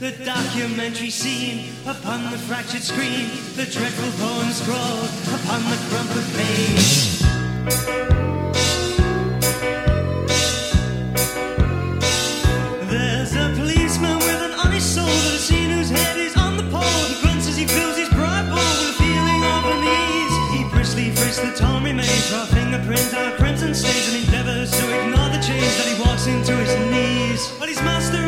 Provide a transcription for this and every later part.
the documentary scene upon the fractured screen, the dreadful poem scrawled upon the crumpled page. There's a policeman with an honest soul that has seen whose head is on the pole. He grunts as he fills his pride bowl with a feeling of unease. He briskly frisks the torn remains, raw fingerprints, our crimson stains, and endeavors to ignore the change that he walks into his knees. But his master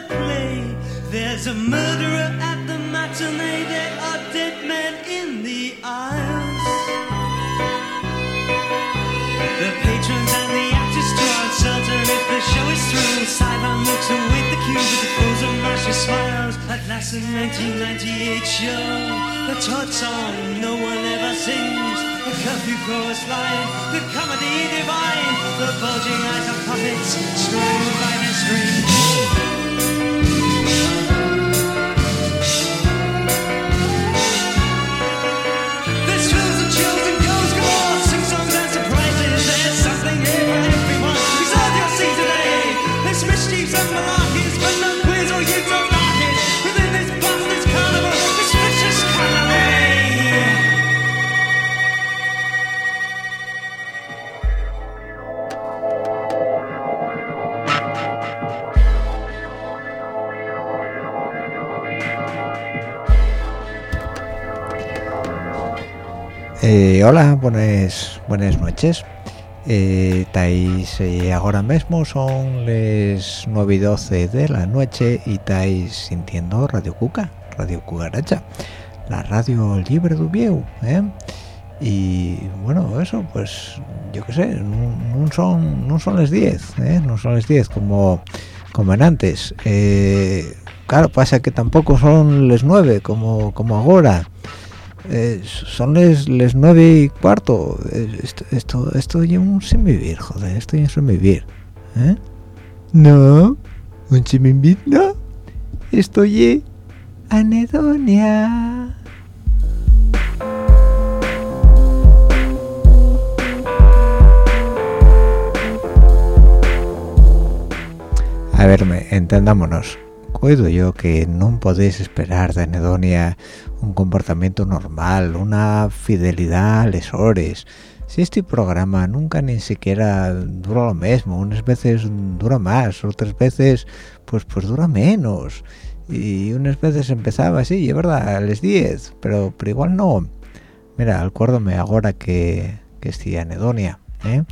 The play. There's a murderer at the matinee. There are dead men in the aisles. The patrons and the actors are uncertain if the show is through. Sideline looks await the cue with the frozen masher smiles. At last, the 1998 show, the Todd song no one ever sings. The curfew chorus line, the comedy divine, the bulging eyes of puppets strung by strings. Eh, estáis eh, ahora mismo, son las 9 y 12 de la noche y estáis sintiendo Radio Cuca, Radio Cucaracha, la radio libre de Ubieu, ¿eh? Y bueno, eso, pues yo qué sé, no, son, son las 10, ¿eh? No son las 10 como, como en antes. Eh, claro, pasa que tampoco son las 9 como, como ahora. Eh, son las, las nueve y cuarto. Eh, Esto, esto, esto ya un sin vivir, joder, esto ya un sin vivir. ¿Eh? No, un sin vivir, no. Estoy anedonia. A ver, entendámonos. Cuido yo que no podéis esperar de Anedonia un comportamiento normal, una fidelidad a les hores. Si este programa nunca ni siquiera dura lo mismo, unas veces dura más, otras veces pues pues dura menos. Y unas veces empezaba así, es verdad, a las 10, pero, pero igual no. Mira, acuérdome ahora que, que estoy anedonia, ¿eh?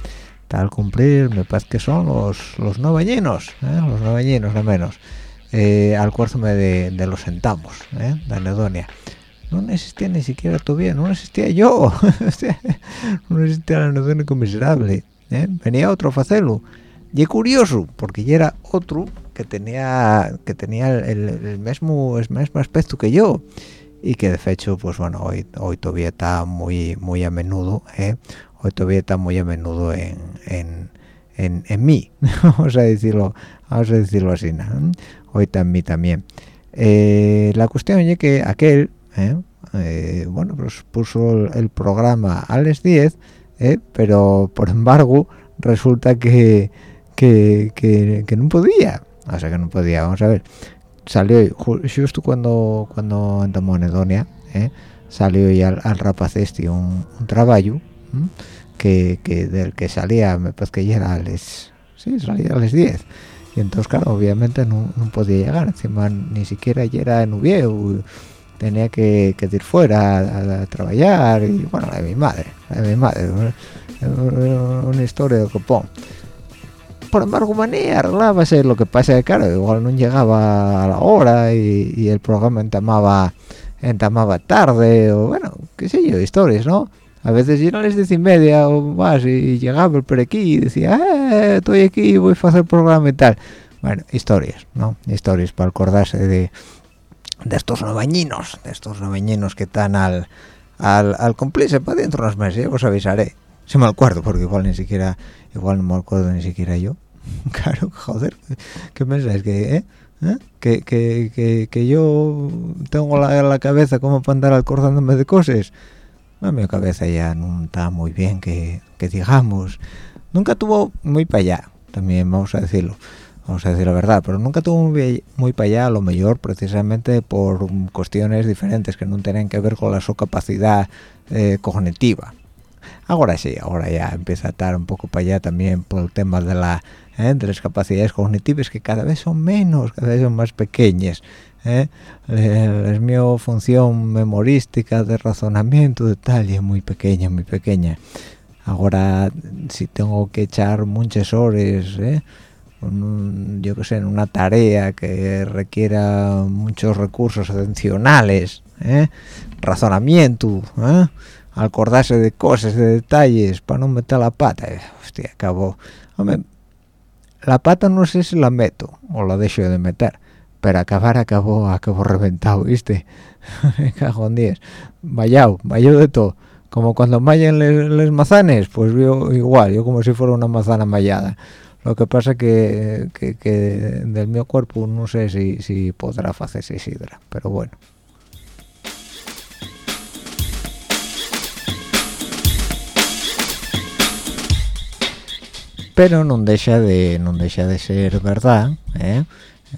Tal cumplir, me parece que son los, los llenos, ¿eh? los no menos. Eh, acuérdame de, de los centavos, ¿eh? de anedonia. no existía ni siquiera todavía no existía yo no existía la noción miserable ¿eh? venía otro a hacerlo y curioso porque ya era otro que tenía que tenía el, mismo el mismo aspecto que yo y que de hecho pues bueno hoy hoy todavía está muy muy a menudo ¿eh? hoy todavía está muy a menudo en, en, en, mí vamos a decirlo vamos a decirlo así. Hoy también también. Eh, la cuestión es que aquel ¿eh? Eh, bueno pues puso el, programa a las 10 pero por embargo resulta que que, que no podía. O sea que no podía vamos a ver. Salió justo cuando cuando en Monedonia salió ya al, rapaz este un, trabajo que, del que salía me parece que ya era sí salía a las 10 y entonces claro obviamente no, podía llegar. Encima ni siquiera ya era en Uvieu tenía que, ir fuera a, trabajar. Y bueno de mi madre de mi madre una, historia de copón. Por embargo manía arreglábase. Lo que pasa que claro igual no llegaba a la hora y, el programa entamaba entamaba tarde o bueno qué sé yo historias no a veces yo no les y media o más y llegaba por aquí y decía eh, estoy aquí voy a hacer programa y tal bueno historias no historias para acordarse de de estos noveñinos de estos noveñinos que están al al, al cumplirse para dentro de unos meses os avisaré. Si me acuerdo porque igual ni siquiera igual no me acuerdo ni siquiera yo. Claro joder qué pensáis que eh? ¿Eh? Que, que, que, que, yo tengo la, la cabeza como para andar acordándome de cosas mi cabeza ya no está muy bien que, que digamos nunca tuvo muy para allá también vamos a decirlo vamos a decir la verdad pero nunca tuvo muy, muy para allá lo mejor precisamente por cuestiones diferentes que no tienen que ver con la su capacidad eh, cognitiva ahora sí ahora ya empieza a estar un poco para allá también por el tema de la ¿eh? de las capacidades cognitivas que cada vez son menos cada vez son más pequeñas ¿eh? es mi función memorística de razonamiento de tal y es muy pequeña muy pequeña ahora si tengo que echar muchas horas ¿eh? yo que sé en una tarea que requiera muchos recursos atencionales ¿eh? razonamiento ¿eh? acordarse de cosas, de detalles, para no meter la pata. Eh, hostia, acabo... La pata no sé si la meto o la dejo de meter, pero acabar acabó, acabó reventado, ¿viste? Cajón 10. Vayao, vayao de todo. Como cuando mallan les, mazanes, pues yo igual, yo como si fuera una manzana mallada. Lo que pasa que, que, del mío cuerpo no sé si, si podrá hacerse sidra, pero bueno. pero no deja de no deja de ser verdad ¿eh?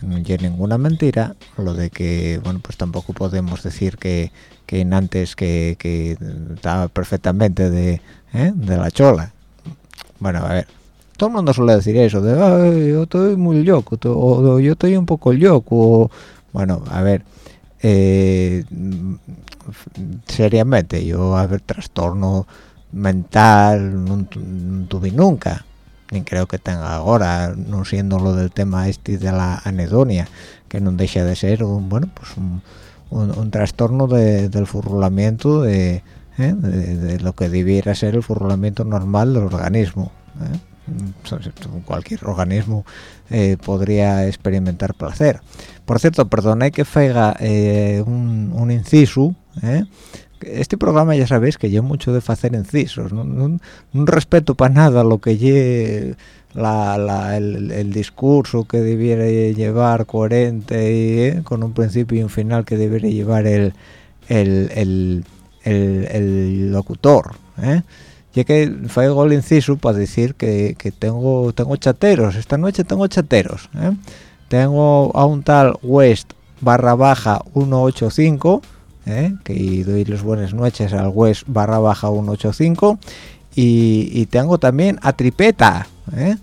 No hay ninguna mentira lo de que bueno pues tampoco podemos decir que que antes que, que estaba perfectamente de, ¿eh? de la chola bueno a ver todo el mundo suele decir eso de yo estoy muy loco o yo estoy un poco loco bueno a ver eh, seriamente yo a ver trastorno mental no tuve nunca ni creo que tenga ahora no siendo lo del tema este de la anedonia que no deja de ser un bueno pues un, un, trastorno del furulamiento ¿eh? de, de, lo que debiera ser el furulamiento normal del organismo ¿eh? cualquier organismo eh, podría experimentar placer por cierto perdonad que faiga un, un, inciso este programa ya sabéis que yo mucho de hacer incisos no, respeto para nada lo que lle la, el, discurso que debiera llevar coherente y eh, con un principio y un final que debiera llevar el el, el, locutor ¿eh? ya que faigo el inciso para decir que, que, tengo tengo chateros esta noche tengo chateros ¿eh? tengo a un tal west barra baja 185 ¿eh? que doy las buenas noches al west barra baja 185 y, tengo también a Tripeta ¿eh?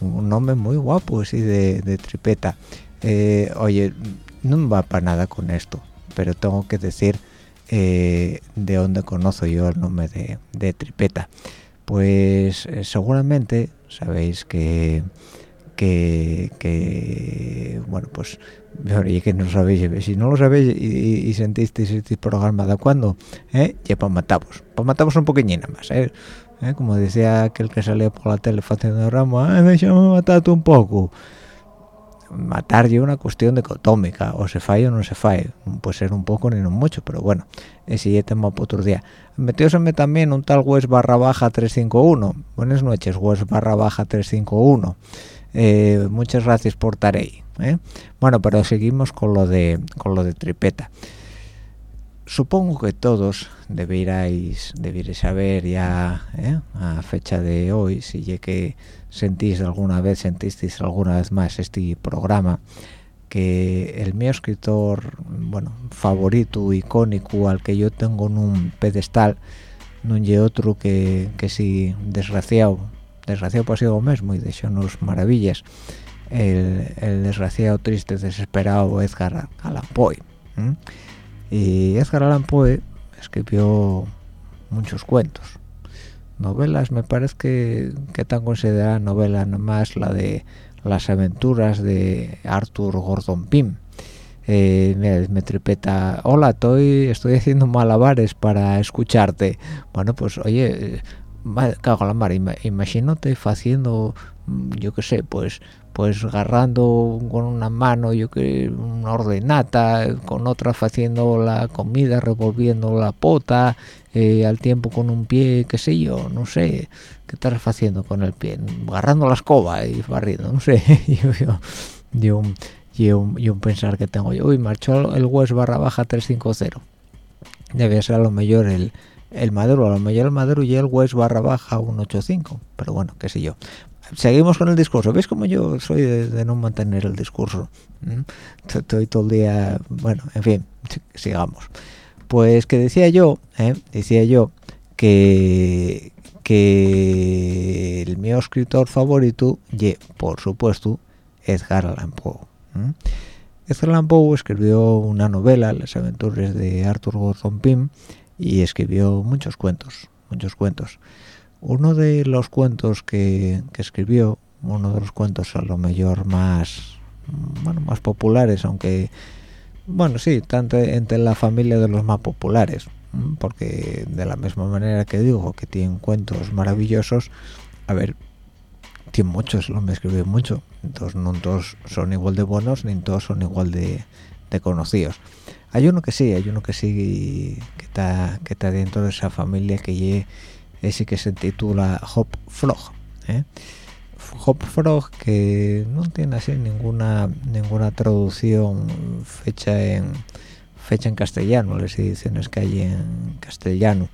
un nombre muy guapo así de, Tripeta eh, oye no va para nada con esto pero tengo que decir de dónde conozco yo el nombre de, Tripeta pues seguramente sabéis que, que bueno pues y que no sabéis si no lo sabéis y, y sentisteis este programa de cuando ¿eh? ya para matamos para matamos un poquillín más ¿eh? ¿Eh? como decía aquel que salía por la tele haciendo rama me déjame matarte un poco matar ya una cuestión dicotómica o se falla o no se falla puede ser un poco ni no mucho pero bueno ese ya tema para otro día metióseme también un tal web barra baja 351 buenas noches web barra baja 351 eh, muchas gracias por estar ahí ¿eh? bueno pero seguimos con lo de con lo de tripeta supongo que todos debierais debierais saber ya ¿eh? a fecha de hoy si ya que sentís alguna vez sentisteis alguna vez más este programa que el mi escritor bueno favorito icónico al que yo tengo en un pedestal no hay otro que, que si desgraciado desgraciado por sí mismo y de hecho nos maravillas. El, desgraciado triste desesperado Edgar Allan Poe y Edgar Allan Poe escribió muchos cuentos. Novelas me parece que, que tan considerada novela nomás la de las aventuras de Arthur Gordon Pym. Eh, me, tripeta hola estoy estoy haciendo malabares para escucharte bueno pues oye cago la mar. Imagínate haciendo mm, yo qué sé pues pues agarrando con una mano yo que una ordenata con otra haciendo la comida revolviendo la pota eh, al tiempo con un pie qué sé yo no sé qué estás haciendo con el pie agarrando la escoba y barriendo no sé. Yo, yo, yo, un, pensar que tengo yo uy marchó el web barra baja 350 debe ser a lo mejor el el maduro a lo mejor el maduro y el web barra baja 185 pero bueno qué sé yo. Seguimos con el discurso. Veis como yo soy de, no mantener el discurso estoy todo el día bueno en fin sigamos. Pues que decía yo ¿eh? decía yo que que el mío escritor favorito y por supuesto Edgar Allan Poe Edgar Allan Poe escribió una novela las aventuras de Arthur Gordon Pym y escribió muchos cuentos muchos cuentos. Uno de los cuentos que, escribió uno de los cuentos a lo mejor más bueno más populares aunque bueno sí tanto entre la familia de los más populares porque de la misma manera que digo que tienen cuentos maravillosos a ver tiene muchos lo me escribió mucho entonces no todos son igual de buenos ni todos son igual de, conocidos hay uno que sí hay uno que sí que está que está dentro de esa familia que lleva ese que se titula Hop Frog ¿eh? Hop Frog que no tiene así ninguna ninguna traducción fecha en fecha en castellano las ediciones que hay en castellano.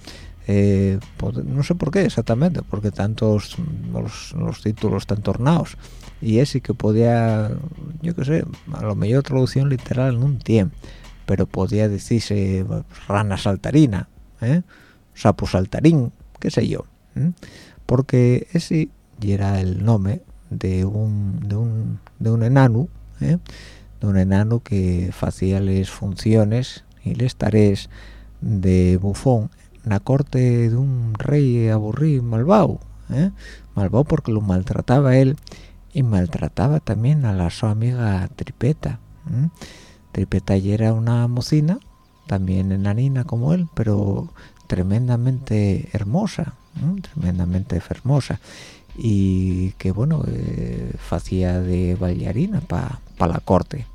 Eh, no sé por qué exactamente porque tantos los, títulos están tornados. Y ese que podía yo qué sé a lo mejor traducción literal en un tiempo pero podía decirse rana saltarina ¿eh? sapo saltarín qué sé yo porque ese era el nombre de un de un, de un enano ¿eh? de un enano que hacía las funciones y les tareas de bufón en la corte de un rey aburrido malvado ¿eh? malvado porque lo maltrataba él y maltrataba también a la su amiga Tripeta Tripeta ya era una mocina también enanina como él pero tremendamente hermosa, tremendamente hermosa y que bueno, eh, hacía de bailarina para la corte.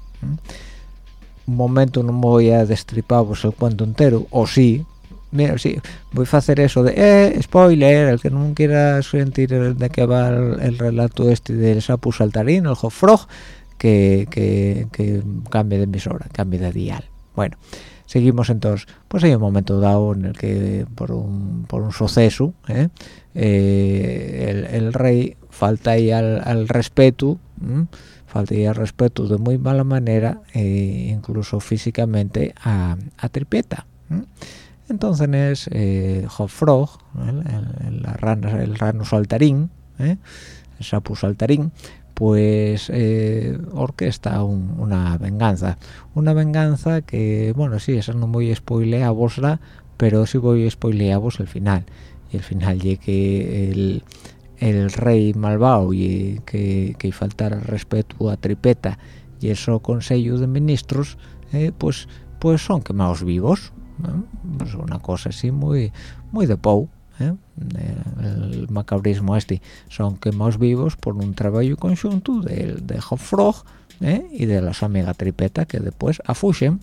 Un momento no me voy a destripar el cuento entero, o sí, mira, sí, voy a hacer eso de, eh, spoiler, el que no quiera sentir de qué va el, relato este del sapo saltarín, el Hofrog, que, que, que cambie de emisora, cambie de dial. Bueno, seguimos entonces. Pues hay un momento dado en el que por un, por un suceso ¿eh? Eh, el, rey falta ahí al, respeto falta ahí al respeto de muy mala manera e incluso físicamente a, a Tripeta entonces es eh, Hofrog el, la rana, el rano saltarín el sapo saltarín pues eh, orquesta una venganza. Una venganza que bueno sí esa no voy a vosla pero sí voy a vos el final. Y el final ya que el, rey malvado y que, que faltara respeto a Tripeta y eso consejo de ministros eh, pues pues son quemados vivos pues una cosa así muy muy de Pou ¿eh? el macabrismo este son quemados vivos por un trabajo conjunto de, de Hofrog ¿eh? y de la su amiga Tripeta que después afusen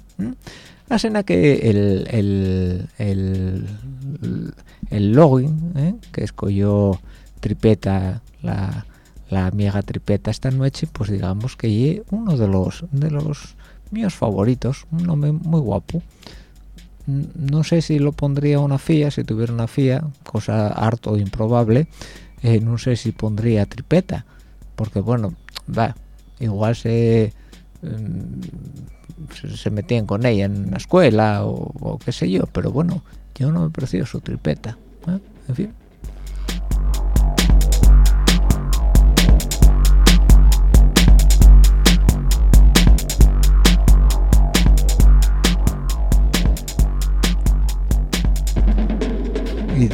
la escena que el el, el, el login ¿eh? que escogió Tripeta la, la amiga Tripeta esta noche pues digamos que es uno de los de los míos favoritos un nombre muy guapo no sé si lo pondría una FIA si tuviera una FIA cosa harto improbable eh, no sé si pondría Tripeta porque bueno va igual se se metían con ella en la escuela o, qué sé yo pero bueno yo no me pareció su tripeta ¿eh? en fin y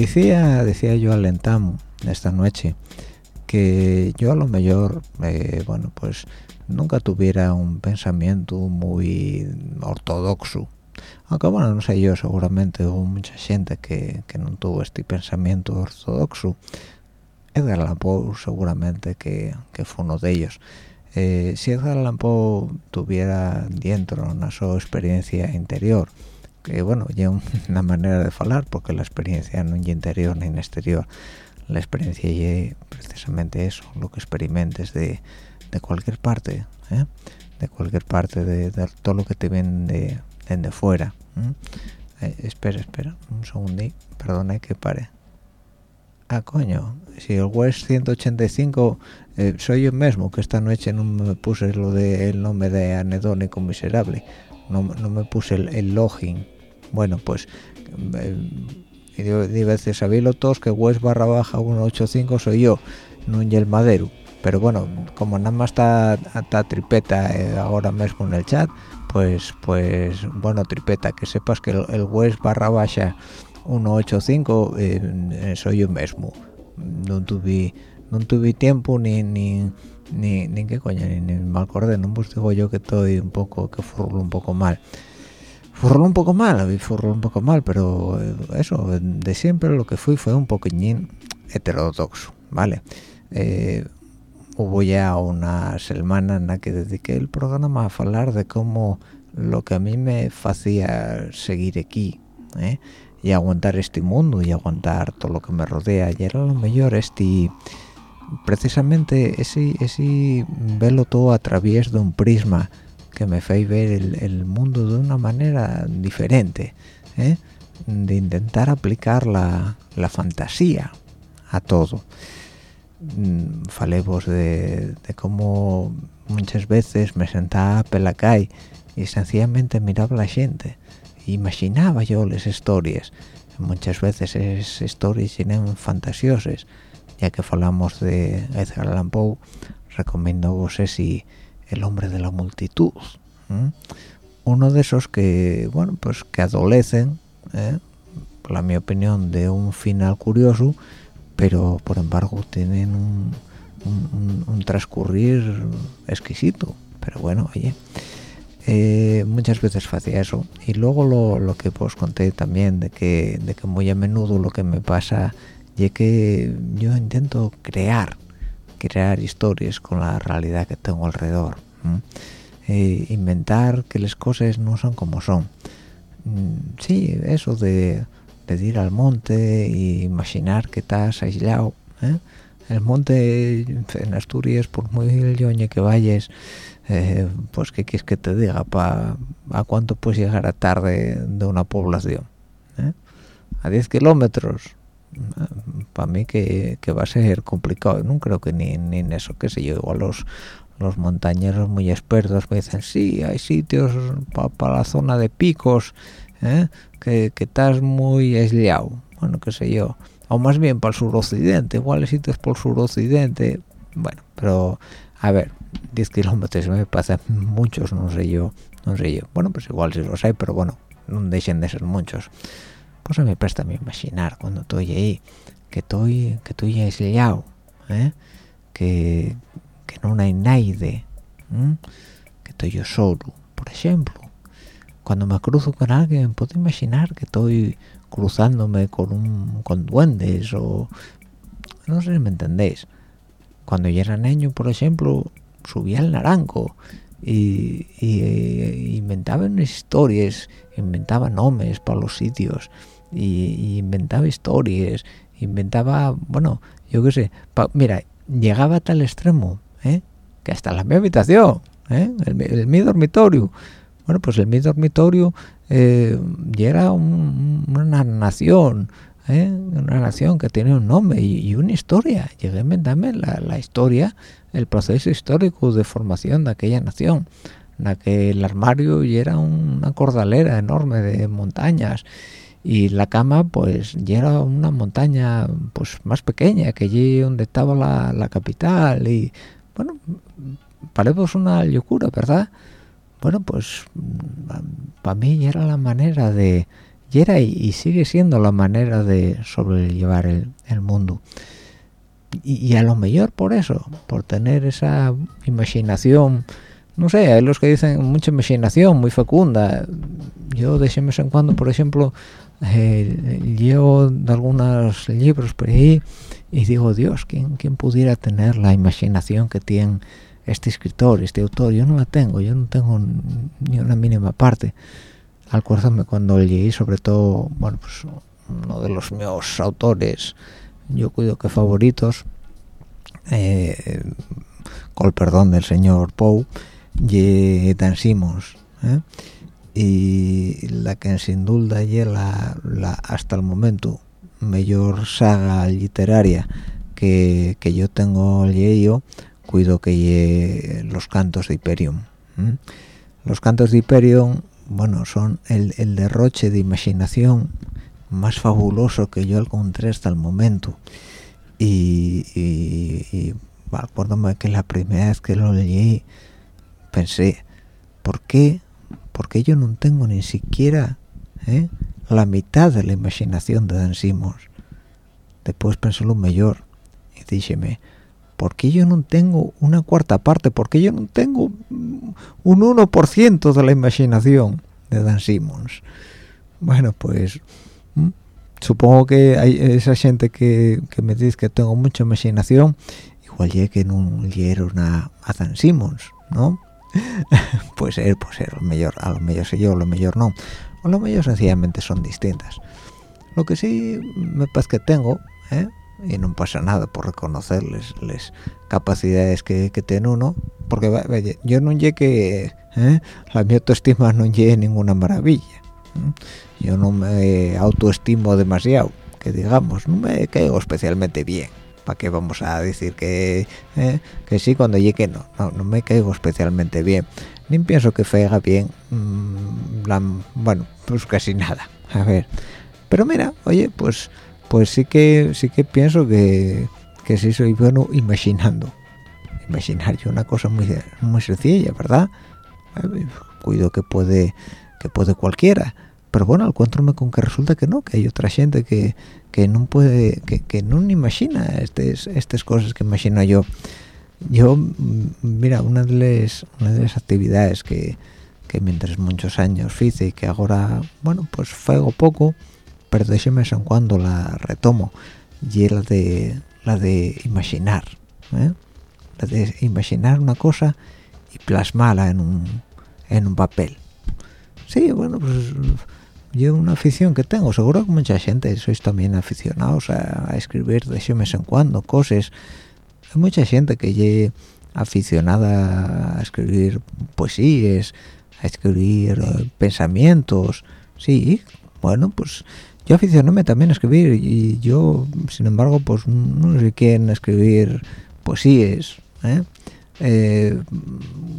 decía decía yo al Entamo esta noche que yo a lo mejor eh, bueno pues nunca tuviera un pensamiento muy ortodoxo. Aunque bueno no sé yo seguramente hubo mucha gente que, que no tuvo este pensamiento ortodoxo. Edgar Allan Poe seguramente que, que, fue uno de ellos. Eh, si Edgar Allan Poe tuviera dentro una su experiencia interior que bueno ya una manera de hablar porque la experiencia no es interior ni exterior la experiencia es precisamente eso lo que experimentes de de cualquier parte ¿eh? de cualquier parte de, todo lo que te ven de, de fuera eh, espera espera un segundo perdona que pare ah coño si el West 185 eh, soy yo mismo que esta noche no me puse lo de el nombre de anedónico miserable no, no me puse el, el login bueno pues y de veces sabéislo todos que West barra baja 185 soy yo no el madero pero bueno como nada más está, está tripeta eh, ahora mismo en el chat pues pues bueno tripeta que sepas que el, web barra baja 185 eh, eh, soy yo mismo. No tuve no tuve tiempo ni ni ni, ni qué coño ni, ni me acordé no pues digo yo que estoy un poco que furlo un poco mal furlo un poco mal furlo un poco mal pero eso de siempre lo que fui fue un poquillín heterodoxo vale eh, hubo ya una semana en la que dediqué el programa a hablar de cómo lo que a mí me hacía seguir aquí ¿eh? y aguantar este mundo y aguantar todo lo que me rodea y era lo mejor este precisamente ese, ese verlo todo a través de un prisma me hace ver el, mundo de una manera diferente ¿eh? de intentar aplicar la, la fantasía a todo Mm, falemos de, de cómo muchas veces me sentaba a la calle y sencillamente miraba a la gente imaginaba yo las historias muchas veces esas historias eran fantasiosas ya que hablamos de Edgar Allan Poe recomiendo vos si el hombre de la multitud uno de esos que bueno pues que adolecen ¿eh? por la mi opinión de un final curioso pero por embargo tienen un, transcurrir exquisito. Pero bueno oye eh, muchas veces hacía eso. Y luego lo, que os conté también de que de que muy a menudo lo que me pasa es que yo intento crear crear historias con la realidad que tengo alrededor eh, inventar que las cosas no son como son mm, sí eso de de ir al monte y imaginar que estás aislado ¿eh? el monte en Asturias por muy leoñe que vayas eh, pues qué quieres que te diga pa, a cuánto puedes llegar a tarde de una población ¿Eh? a 10 kilómetros para mí que, va a ser complicado. No creo que ni, ni en eso qué sé yo. Igual los los montañeros muy expertos me dicen sí hay sitios para la zona de picos ¿eh? que, estás muy aislado bueno qué sé yo. O más bien para el suroccidente. Igual sitios por el suroccidente. Bueno pero a ver 10 kilómetros me pasan muchos no sé yo no sé yo. Bueno pues igual si los hay pero bueno no dejen de ser muchos pues a mí me presta a imaginar cuando estoy ahí que estoy que estoy aislado ¿eh? que, que no hay nadie que estoy yo solo por ejemplo. Cuando me cruzo con alguien puedo imaginar que estoy cruzándome con un con duendes o no sé si me entendéis. Cuando yo era niño por ejemplo subía al naranjo y, y, inventaba historias inventaba nombres para los sitios y, inventaba historias inventaba bueno yo qué sé mira llegaba a tal extremo ¿eh? que hasta la mi habitación ¿eh? el, mi dormitorio bueno pues el mi dormitorio eh, era una nación ¿eh? una nación que tiene un nombre y, una historia llegué a inventarme la, historia el proceso histórico de formación de aquella nación en la que el armario ya era una cordalera enorme de montañas y la cama pues ya era una montaña pues más pequeña que allí donde estaba la, capital y bueno parece una locura verdad bueno pues para mí era la manera de y era y, sigue siendo la manera de sobrellevar el, el mundo y, a lo mejor por eso por tener esa imaginación no sé, hay los que dicen mucha imaginación, muy fecunda. Yo de vez en cuando, por ejemplo, eh, llevo algunos libros por ahí y digo, Dios, ¿quién, ¿quién pudiera tener la imaginación que tiene este escritor, este autor? Yo no la tengo, yo no tengo ni una mínima parte. Acuérdame cuando leí, sobre todo, bueno, pues uno de los míos autores, yo cuido que favoritos, eh, con el perdón del señor Poe, y Simmons, ¿eh? y la que sin duda es la, hasta el momento mayor saga literaria que, yo tengo leído cuido que los cantos de Hyperion los cantos de Hyperion bueno son el, derroche de imaginación más fabuloso que yo encontré hasta el momento y, y, y que la primera vez que lo leí pensé ¿por qué porque yo no tengo ni siquiera ¿eh? la mitad de la imaginación de Dan Simmons después pensé lo mejor y díjeme ¿por qué yo no tengo una cuarta parte? ¿por qué yo no tengo un 1% de la imaginación de Dan Simmons? bueno pues supongo que hay esa gente que, me dice que tengo mucha imaginación igual que no leyeron a, a Dan Simmons ¿no? pues ser, pues ser, lo mejor, a lo mejor sé yo, a lo mejor no, o lo mejor sencillamente son distintas. Lo que sí me parece que tengo, ¿eh? y no pasa nada por reconocerles las capacidades que, que tiene uno, porque yo no llegué, ¿eh? la mi autoestima no llegue ninguna maravilla. Yo no me autoestimo demasiado, que digamos, no me caigo especialmente bien. Para qué vamos a decir que eh, que sí cuando llegue no, no no me caigo especialmente bien. Ni pienso que fega bien mm, bueno pues casi nada a ver. Pero mira oye pues pues sí que sí que pienso que que sí soy bueno imaginando. Imaginar yo una cosa muy muy sencilla verdad cuido que puede que puede cualquiera. Pero bueno encuentrome con que resulta que no que hay otra gente que, que no puede que, que no imagina estas estas cosas que imagino yo. Yo mira una de las una de las actividades que, que mientras muchos años hice y que ahora bueno pues fuego poco pero de vez en cuando la retomo y es la de la de imaginar ¿eh? la de imaginar una cosa y plasmarla en un en un papel sí bueno pues yo una afición que tengo seguro que mucha gente sois también aficionados a, escribir de vez en cuando cosas. Hay mucha gente que llegue aficionada a escribir poesías a escribir eh, pensamientos. Sí bueno pues yo aficionéme también a escribir y yo sin embargo pues no sé quién escribir poesías ¿eh? Eh,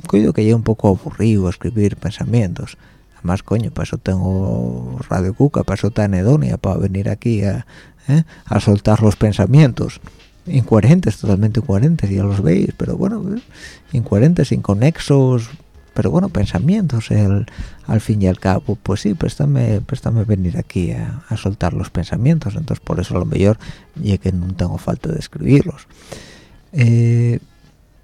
creo que ya un poco aburrido escribir pensamientos más coño para eso tengo Radio Cuca para eso está Anedonia para venir aquí a, ¿eh? a soltar los pensamientos incoherentes totalmente incoherentes ya los veis pero bueno ¿eh? incoherentes inconexos pero bueno pensamientos al fin y al cabo pues sí préstame préstame venir aquí a, soltar los pensamientos entonces por eso a lo mejor ya que no tengo falta de escribirlos eh,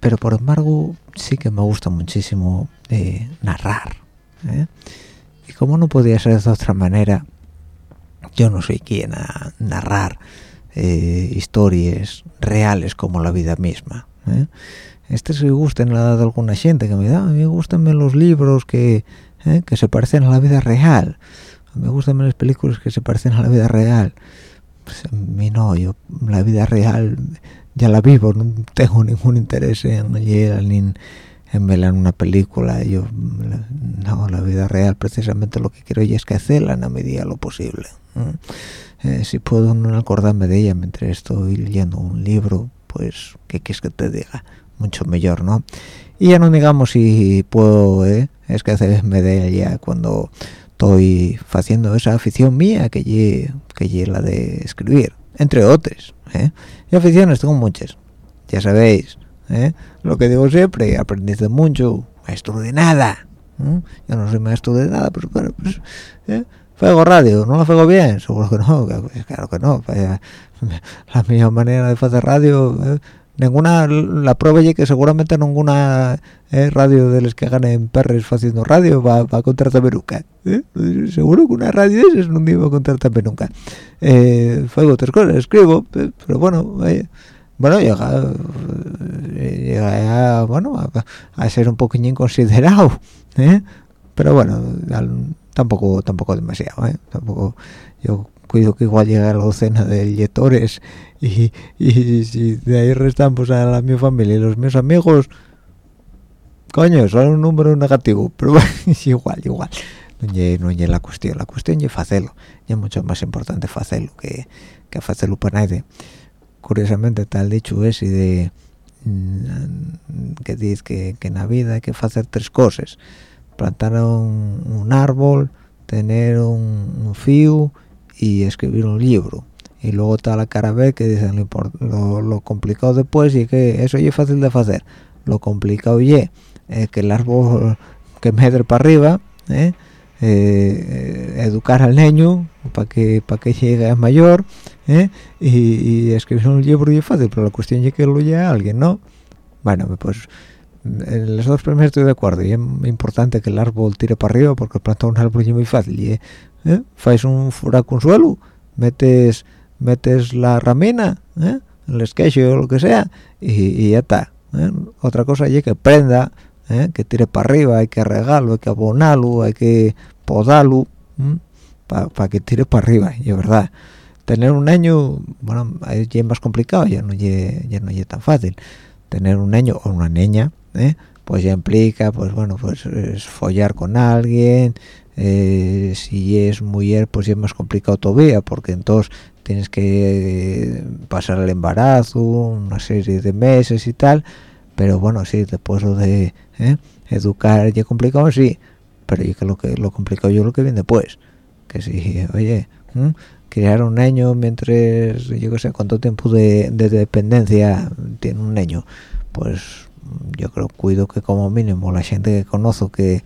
pero por embargo sí que me gusta muchísimo narrar. Como no podía ser de otra manera yo no soy quien a narrar historias reales como la vida misma este se gusta en la edad de alguna gente que me da, a mí me gustan los libros que, eh, que se parecen a la vida real, a mí me gustan las películas que se parecen a la vida real. Pues a mí no, yo la vida real ya la vivo, no tengo ningún interés en leer ni en, en ver una película. Yo, no, la vida real precisamente lo que quiero es que en la medida de lo posible. Eh, si puedo no acordarme de ella mientras estoy leyendo un libro, pues, ¿qué quieres que te diga? mucho mejor no y ya no digamos si puedo ¿eh? es que hacerme de ella cuando estoy haciendo esa afición mía que lle, que la de escribir entre otras ¿eh? y aficiones tengo muchas ya sabéis ¿eh? lo que digo siempre aprendí de mucho maestro de nada yo no soy maestro de nada pero bueno pues ¿eh? Fuego radio, ¿no lo fuego bien? Seguro que no, claro que no. La mejor manera de hacer radio ¿eh? ninguna la prueba es que seguramente ninguna radio de los que ganen perres haciendo radio va, va a contratarme nunca seguro que una radio de esas no me va a contratarme nunca eh, otras cosas escribo pero bueno bueno llega, llega a, bueno a, ser un poquillo considerado ¿eh? pero bueno tampoco tampoco demasiado tampoco yo cuido que igual llega a la docena de lectores y, si de ahí restamos a la mi familia y los mis amigos. Coño son un número negativo pero igual igual. No es la cuestión la cuestión es hacerlo. Y es mucho más importante hacerlo que, que hacerlo para nadie curiosamente tal dicho es y de mm, que dice que, que en la vida hay que hacer tres cosas plantar un, árbol tener un, un fío y escribir un libro y luego está la cara B que dicen lo, complicado después y que eso es fácil de hacer lo complicado y es que el árbol que medre para arriba ¿eh? Eh, educar al niño para que para que llegue a mayor ¿eh? y, escribir un libro es fácil pero la cuestión es que lo lea alguien no bueno pues en los dos primeros estoy de acuerdo y es importante que el árbol tire para arriba porque plantar un árbol es muy fácil y ¿eh? un furaco un suelo metes metes la ramina, ¿eh? el esquecho o lo que sea, y, ya está. ¿eh? Otra cosa es que prenda, ¿eh? que tire para arriba, hay que regarlo, hay que abonarlo, hay que podarlo, para que tire para arriba, y verdad. Tener un año, bueno, es más complicado, ya no es ya no tan fácil. Tener un año o una niña, pues ya implica, pues bueno, pues es follar con alguien, si es mujer pues ya es más complicado todavía porque entonces tienes que pasar el embarazo, una serie de meses y tal, pero bueno, sí, después lo de ¿eh? educar ya complicado, sí, pero yo que lo que lo complicado yo lo que viene después, que si, oye, criar un niño mientras, yo que sé, cuánto tiempo de, dependencia tiene un niño, pues yo creo, cuido que como mínimo la gente que conozco que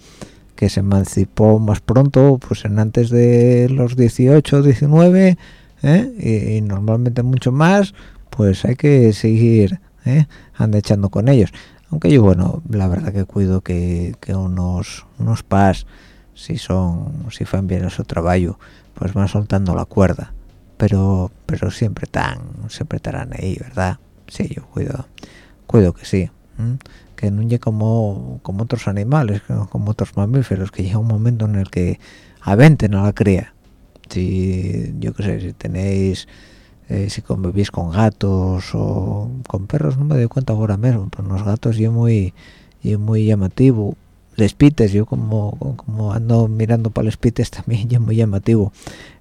que se emancipó más pronto, pues en antes de los 18, 19, ¿eh? y, normalmente mucho más pues hay que seguir ¿eh? andechando con ellos. Aunque yo bueno la verdad que cuido que, unos unos pas si son si fan bien su trabajo pues van soltando la cuerda. Pero pero siempre tan siempre estarán ahí verdad sí yo cuido cuido que sí que no llegue como como otros animales como otros mamíferos que llega un momento en el que aventen a la cría. Si yo qué sé si tenéis eh, si convivís con gatos o con perros no me doy cuenta ahora mismo pero los gatos yo muy y muy llamativo. Les pites yo como como ando mirando para los pites también yo muy llamativo.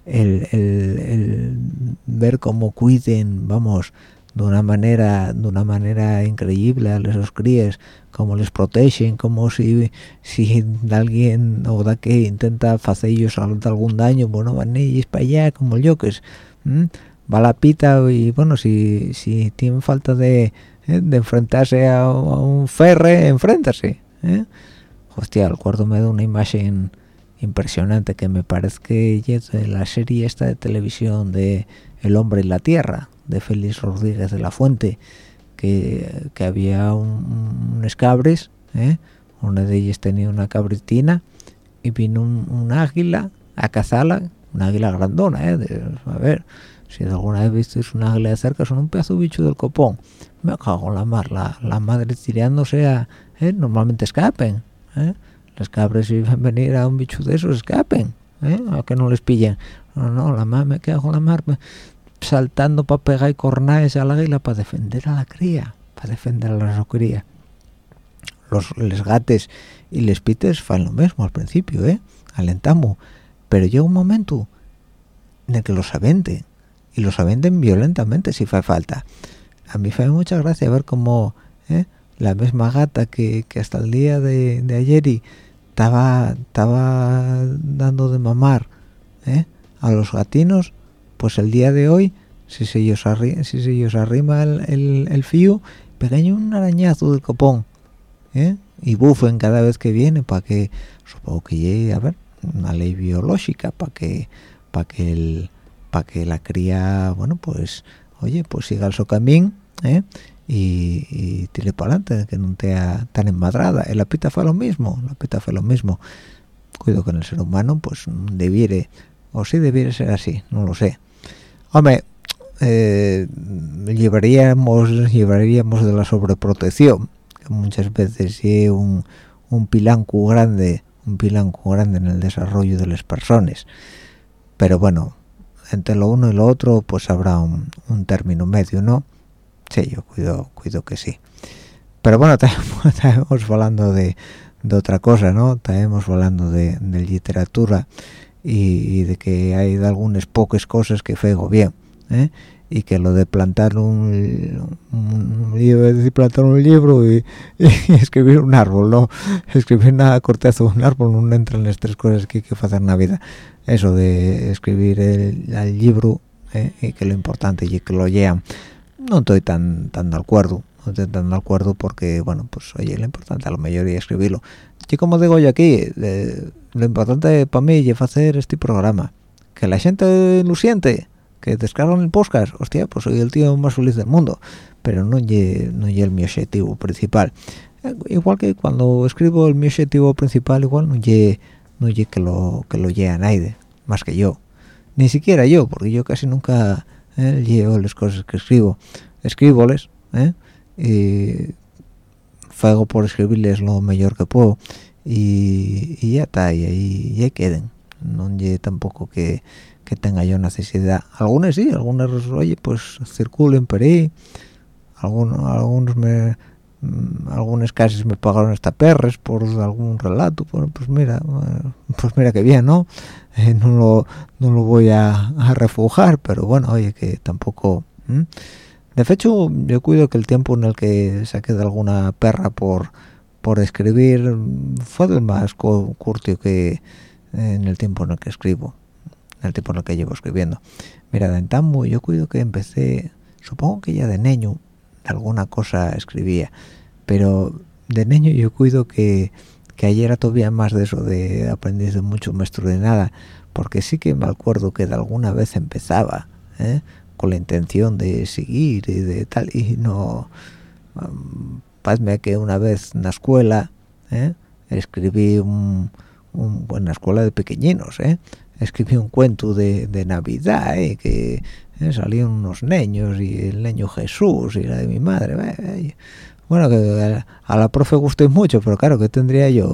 El, el, ver cómo cuiden vamos de una manera de una manera increíble a esos críes cómo les protegen como si si alguien o da que intenta hacer ellos algún daño bueno van ellos para allá como yo que es va la pita y bueno si si tienen falta de, eh, de enfrentarse a, un ferre enfréntase ¿eh? hostia acuérdome de una imagen impresionante que me parece que es de la serie esta de televisión de El hombre y la tierra de Félix Rodríguez de la Fuente que, había un, unos cabres ¿eh? una de ellas tenía una cabritina y vino un, águila a cazarla una águila grandona ¿eh? a ver si alguna vez visteis un águila de cerca son un pedazo bicho del copón me cago en la mar la, la madre tirándose a ¿eh? normalmente escapen ¿eh? las cabras si van a venir a un bicho de esos escapen ¿eh? a que no les pillen no no la madre me cago en la mar saltando para pegar y cornaes al águila para defender a la cría para defender a la cría los les gates y les pites fan lo mismo al principio eh alentamos pero llega un momento en el que los aventen y los aventen violentamente si hace falta a mí fue mucha gracia ver cómo ¿eh? la misma gata que, hasta el día de, ayer estaba estaba dando de mamar ¿eh? a los gatinos pues el día de hoy si se ellos si se ellos arrima el, el, fío pequeño un arañazo del copón ¿eh? y bufen cada vez que viene para que supongo que llegue a ver una ley biológica para que para que el para que la cría bueno pues oye pues siga su camino ¿eh? y, y tire para adelante que no esté tan enmadrada el pita fue lo mismo la pita fue lo mismo. Cuido con el ser humano pues debiere o sí debiera ser así no lo sé. Hombre eh, llevaríamos llevaríamos de la sobreprotección. Que muchas veces es un, un pilanco grande un pilanco grande en el desarrollo de las personas. Pero bueno entre lo uno y lo otro pues habrá un, término medio no sí yo cuido cuido que sí. Pero bueno estamos hablando de, de, otra cosa no estamos hablando de, literatura y, de que hay de algunas pocas cosas que fego bien ¿eh? y que lo de plantar un, un, plantar un libro y, escribir un árbol no escribir una corteza de un árbol no entra en las tres cosas que hay que hacer en la vida eso de escribir el, libro ¿eh? y que lo importante y que lo lean. No estoy tan tan de acuerdo no estoy tan de acuerdo porque bueno pues oye lo importante a lo mejor es escribirlo. Y como digo yo aquí lo importante para mí es hacer este programa. Que la gente lo siente que descargan el podcast. Hostia pues soy el tío más feliz del mundo. Pero no es no el mi objetivo principal. Igual que cuando escribo el mi objetivo principal igual no es no que lo que lo a nadie más que yo. Ni siquiera yo porque yo casi nunca eh, las cosas que escribo. Escriboles eh, y hago por escribirles lo mejor que puedo. Y, y ya está y ahí ya queden. No hay tampoco que que tenga yo necesidad. Algunas sí algunas oye pues circulen por ahí. Algunos algunos me mm, algunas casas me pagaron hasta perres por algún relato bueno, pues mira eh, pues mira que bien no eh, no lo no lo voy a, a, refugiar pero bueno oye que tampoco de hecho yo cuido que el tiempo en el que saqué de alguna perra por por escribir fue del más curtio que en el tiempo en el que escribo el tiempo en el que llevo escribiendo. Mira, de Entambu yo cuido que empecé, supongo que ya de niño, alguna cosa escribía, pero de niño yo cuido que, que ayer era todavía más de eso, de aprendiz de mucho maestro de nada, porque sí que me acuerdo que de alguna vez empezaba, ¿eh? con la intención de seguir y de tal, y no... Um, que una vez en la escuela ¿eh? escribí un, un, en la escuela de pequeñinos, ¿eh? escribí un cuento de, de Navidad, ¿eh? que eh, salían unos niños y el niño Jesús y la de mi madre. Eh, bueno, que a la, profe gusté mucho, pero claro, que tendría yo?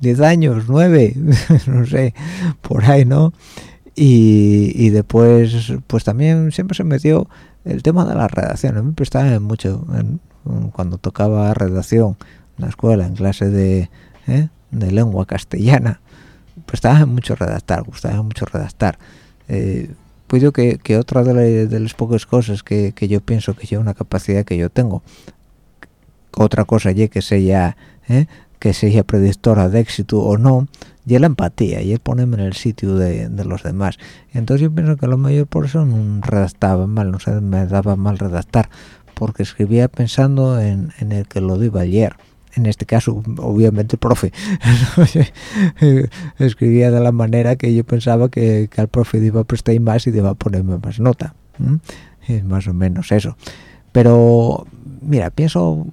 ¿10 años? ¿9? no sé, por ahí, ¿no? Y, y, después, pues también siempre se metió el tema de la redacción. A mí me prestaba mucho cuando tocaba redacción en la escuela, en clase de, de lengua castellana gustaba mucho redactar, gustaba mucho redactar. Eh, pues yo que, que otra de, las pocas cosas que, que, yo pienso que es una capacidad que yo tengo, otra cosa que sea ¿eh? que sea predictora de éxito o no, y la empatía, y el ponerme en el sitio de, de, los demás. Entonces yo pienso que a lo mejor por eso no redactaba mal, no sé, me daba mal redactar, porque escribía pensando en, en el que lo digo ayer, en este caso obviamente profe. Escribía de la manera que yo pensaba que, al profe iba a prestar más y iba a ponerme más nota es más o menos eso. Pero mira pienso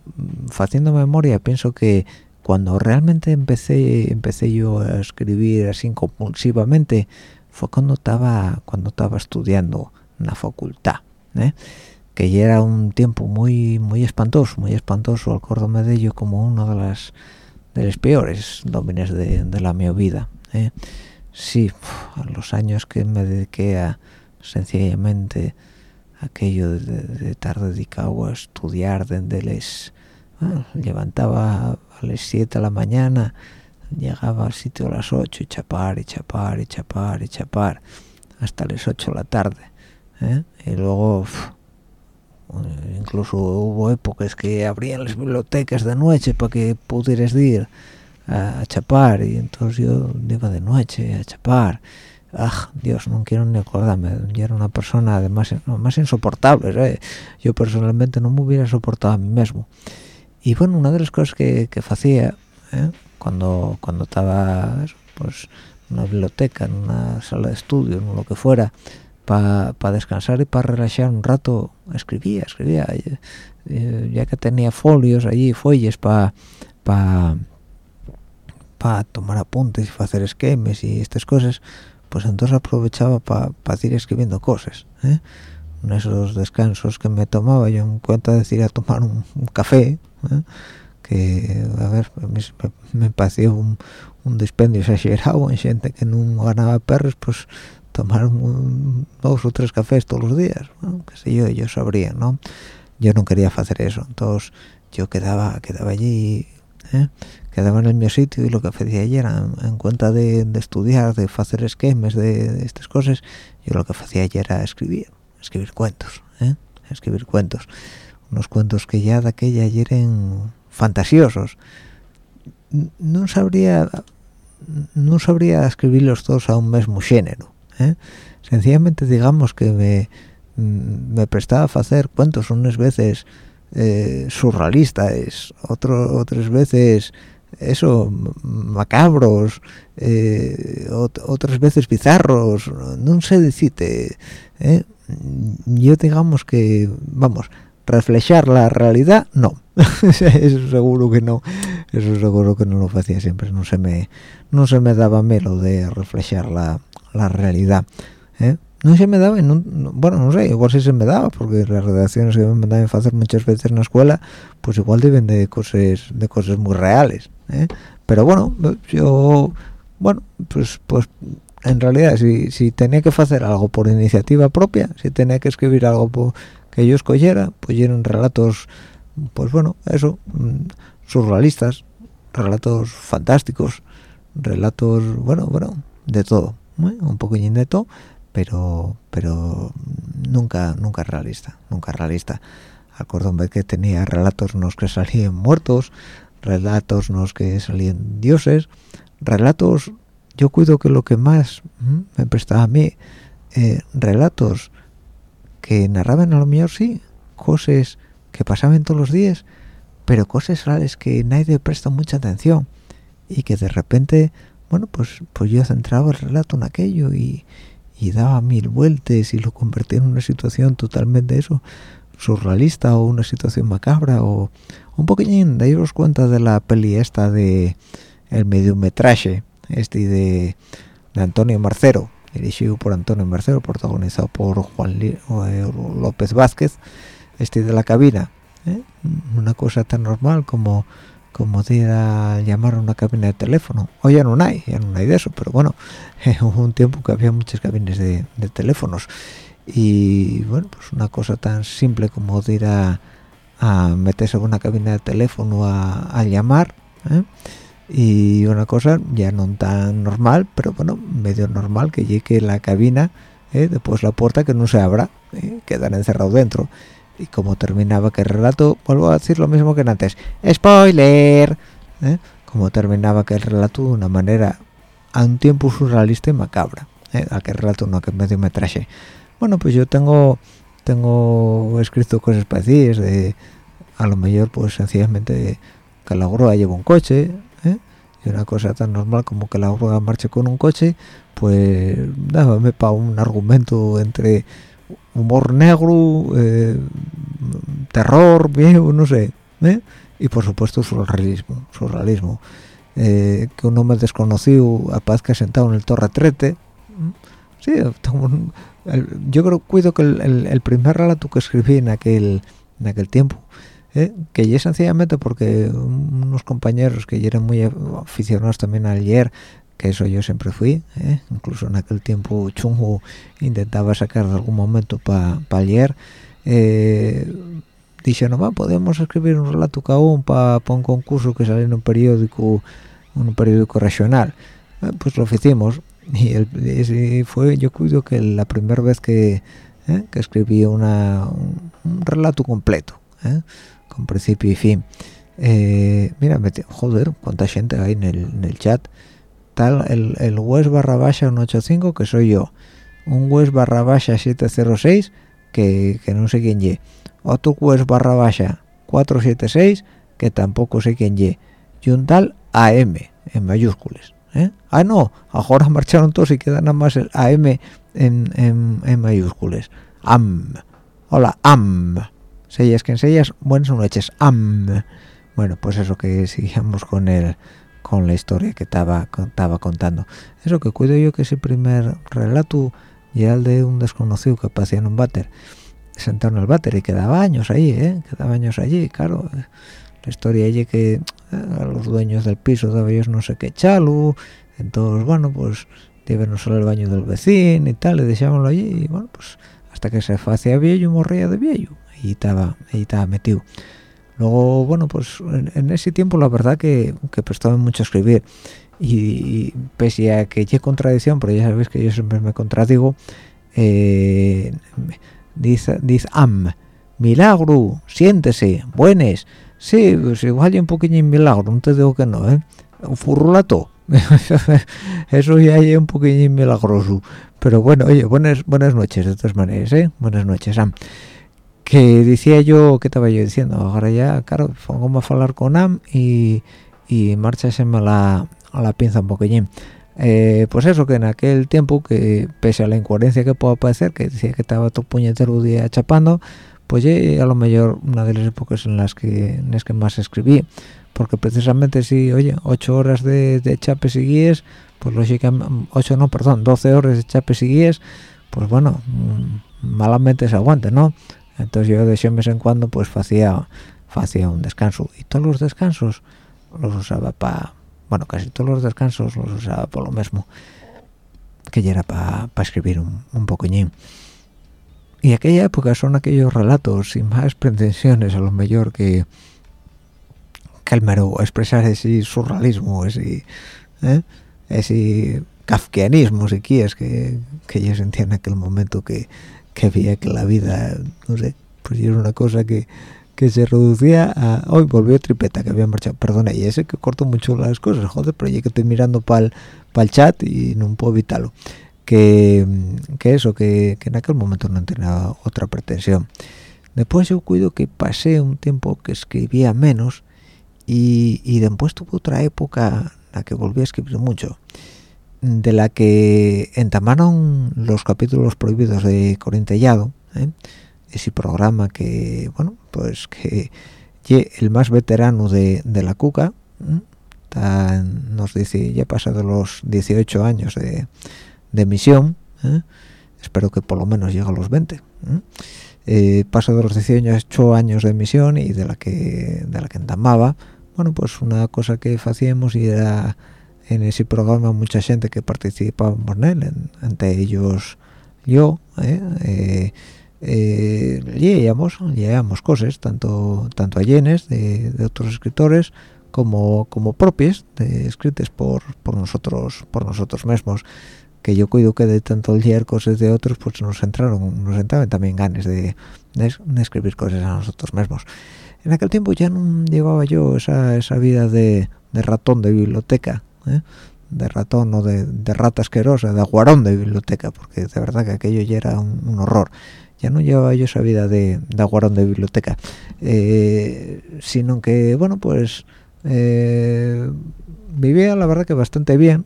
haciendo memoria pienso que cuando realmente empecé empecé yo a escribir así compulsivamente fue cuando estaba cuando estaba estudiando en la facultad ¿eh? Que ya era un tiempo muy muy espantoso muy espantoso acuérdome de ello como uno de las de los peores domines de, la mi vida ¿eh? sí a los años que me dediqué a sencillamente aquello de, estar dedicado a estudiar desde les levantaba a las 7 de la mañana llegaba al sitio a las 8 y chapar y chapar y chapar y chapar hasta las 8 de la tarde ¿eh? y luego incluso hubo épocas que abrían las bibliotecas de noche para que pudieras ir a, chapar y entonces yo iba de noche a chapar ah Dios no quiero ni acordarme yo era una persona además más insoportable ¿eh? yo personalmente no me hubiera soportado a mí mismo y bueno una de las cosas que, que hacía ¿eh? cuando cuando estaba pues en una biblioteca en una sala de estudio en lo que fuera para descansar y para relajar un rato escribía escribía ya que tenía folios allí fuelles para para pa tomar apuntes y hacer esquemas y estas cosas pues entonces aprovechaba para ir escribiendo cosas ¿eh? en esos descansos que me tomaba yo en cuenta de a tomar un, un ¿eh? que a ver me, me pareció un, un dispendio exagerado en gente que no ganaba perros pues tomar un, dos o tres cafés todos los días bueno, qué sé yo ellos sabrían no yo no quería hacer eso. Entonces yo quedaba quedaba allí ¿eh? quedaba en el mi sitio y lo que hacía ayer en, cuenta de, estudiar de hacer esquemas de, estas cosas yo lo que hacía ayer era escribir escribir cuentos ¿eh? escribir cuentos. Unos cuentos que ya de aquella ayer eran fantasiosos. No sabría no sabría escribirlos todos a un mismo género ¿eh? sencillamente digamos que me, me prestaba a hacer cuentos unas veces eh, surrealistas otro, otras veces eso macabros eh, otras veces bizarros no sé decirte ¿eh? yo digamos que vamos reflejar la realidad no eso seguro que no eso seguro que no lo hacía siempre no se me no se me daba melo de reflejar la, la realidad ¿eh? no se me daba bueno no sé igual sí se me daba porque las redacciones que me mandaban hacer muchas veces en la escuela pues igual deben de cosas de cosas muy reales ¿eh? pero bueno yo bueno pues pues en realidad si, si tenía que hacer algo por iniciativa propia si tenía que escribir algo que yo escogiera pues eran relatos pues bueno eso mm, surrealistas relatos fantásticos relatos bueno bueno de todo un poquillín de todo pero pero nunca nunca realista nunca realista. Vez que tenía relatos los que salían muertos relatos los que salían dioses relatos yo cuido que lo que más me prestaba a mí eh, relatos que narraban a lo mejor sí cosas que pasaban todos los días pero cosas reales que nadie presta mucha atención y que de repente bueno pues pues yo centraba el relato en aquello y, daba mil vueltas y lo convertía en una situación totalmente eso surrealista o una situación macabra o un poquillín de os cuenta de la peli esta de el mediometraje este de, de Antonio Marcero dirigido por Antonio Marcero protagonizado por Juan eh, López Vázquez este de la cabina ¿eh? una cosa tan normal como como a llamar a una cabina de teléfono hoy ya no hay ya no hay de eso pero bueno hubo un tiempo que había muchas cabinas de, teléfonos y bueno pues una cosa tan simple como ir a, meterse en una cabina de teléfono a, llamar ¿eh? y una cosa ya no tan normal pero bueno medio normal que llegue la cabina ¿eh? después la puerta que no se abra ¿eh? quedar encerrado dentro y como terminaba que el relato vuelvo a decir lo mismo que antes spoiler ¿eh? como terminaba que el relato de una manera a un tiempo surrealista y macabra ¿eh? aquel relato no que medio me traje bueno pues yo tengo tengo escrito cosas parecidas de a lo mejor pues sencillamente que la grúa lleva un coche ¿eh? y una cosa tan normal como que la grúa marche con un coche pues dábame para un argumento entre humor negro eh, terror viejo no sé ¿eh? y por supuesto surrealismo surrealismo. Eh, que un hombre desconocido aparezca sentado en el torretrete sí yo creo cuido que el, primer relato que escribí en aquel en aquel tiempo que ya sencillamente porque unos compañeros que ya eran muy aficionados también al ayer que eso yo siempre fui ¿eh? incluso en aquel tiempo chungo intentaba sacar de algún momento para pa ayer eh, dijeron va podemos escribir un relato uno para un concurso que sale en un periódico un periódico regional eh, pues lo hicimos y, el, fue yo cuido que la primera vez que, ¿eh? que escribí una, un, relato completo ¿eh? con principio y fin eh, mira joder cuánta gente hay en el, en el chat el, el web barra baja 185 que soy yo. Un web barra baja 706 que, que no sé quién ye. Otro web barra baja 476 que tampoco sé quién ye. Y un tal AM en mayúsculas ¿eh? ah no ahora marcharon todos y quedan nada más el AM en, en, mayúsculas am hola am. Sellas que sellas buenas noches am. Bueno pues eso que sigamos con el con la historia que estaba contando eso que cuido yo que ese primer relato y el de un desconocido que pasaba en un váter sentado en el váter y quedaba años ahí ¿eh? quedaba años allí claro la historia ella que eh, a los dueños del piso de ellos no sé qué chalo entonces bueno pues solo el baño del vecino y tal le dejámoslo allí y bueno pues hasta que se hacía viejo morría de viejo y estaba ahí estaba metido luego bueno pues en, ese tiempo la verdad que, que prestaba mucho escribir y, pese a que hay contradicción pero ya sabéis que yo siempre me contradigo eh, dice dice am milagro siéntese buenes Sí, pues igual hay un poquillo milagro, no te digo que no, ¿eh? Un furrulato. Eso ya hay un poquillo milagroso. Pero bueno, oye, buenas buenas noches de todas maneras, ¿eh? Buenas noches, Am. Que decía yo, ¿qué estaba yo diciendo? Ahora ya, claro, pongo a hablar con Am y, y a la, a la pinza un poquillín. Eh, pues eso, que en aquel tiempo, que pese a la incoherencia que pueda parecer, que decía que estaba todo puñetero día chapando, pues a lo mejor una de las épocas en las que en las que más escribí porque precisamente si oye ocho horas de, de chapes y pues lógicamente ocho no perdón 12 horas de chapes y pues bueno mm, malamente se aguante no entonces yo de vez en cuando pues hacía hacía un descanso y todos los descansos los usaba para bueno casi todos los descansos los usaba por lo mismo que ya era para escribir un, un poquillín y aquella época son aquellos relatos sin más pretensiones a lo mejor que, que el mero expresar ese surrealismo ese ¿eh? ese kafkianismo si quieres que, que yo sentía en aquel momento que, que veía que la vida no sé pues era una cosa que, que se reducía a hoy volvió tripeta que había marchado perdona y ese que corto mucho las cosas joder pero ya que estoy mirando para el chat y no puedo evitarlo que, eso, que, en aquel momento no tenía otra pretensión. Después yo cuido que pasé un tiempo que escribía menos y, después tuve otra época en la que volví a escribir mucho, de la que entamaron los capítulos prohibidos de Corintellado, ¿eh? ese programa que, bueno, pues que el más veterano de, la cuca, nos dice, ya pasado los 18 años de de emisión ¿eh? espero que por lo menos llegue a los 20 ¿eh? eh, paso de los 18 años de emisión y de la que de la que entambaba bueno pues una cosa que hacíamos y era en ese programa mucha gente que participábamos en él entre ellos yo eh, eh, leíamos, cosas tanto tanto allenes de, de otros escritores como como propias de, escritas por, por nosotros por nosotros mismos que yo cuido que de tanto leer cosas de otros pues nos entraron nos entraban también ganas de, escribir cosas a nosotros mismos. En aquel tiempo ya no llevaba yo esa, esa vida de, ratón de biblioteca ¿eh? de ratón o de, rata asquerosa de aguarón de biblioteca porque de verdad que aquello ya era un, horror. Ya no llevaba yo esa vida de, aguarón de biblioteca. Eh, sino que bueno pues eh, vivía la verdad que bastante bien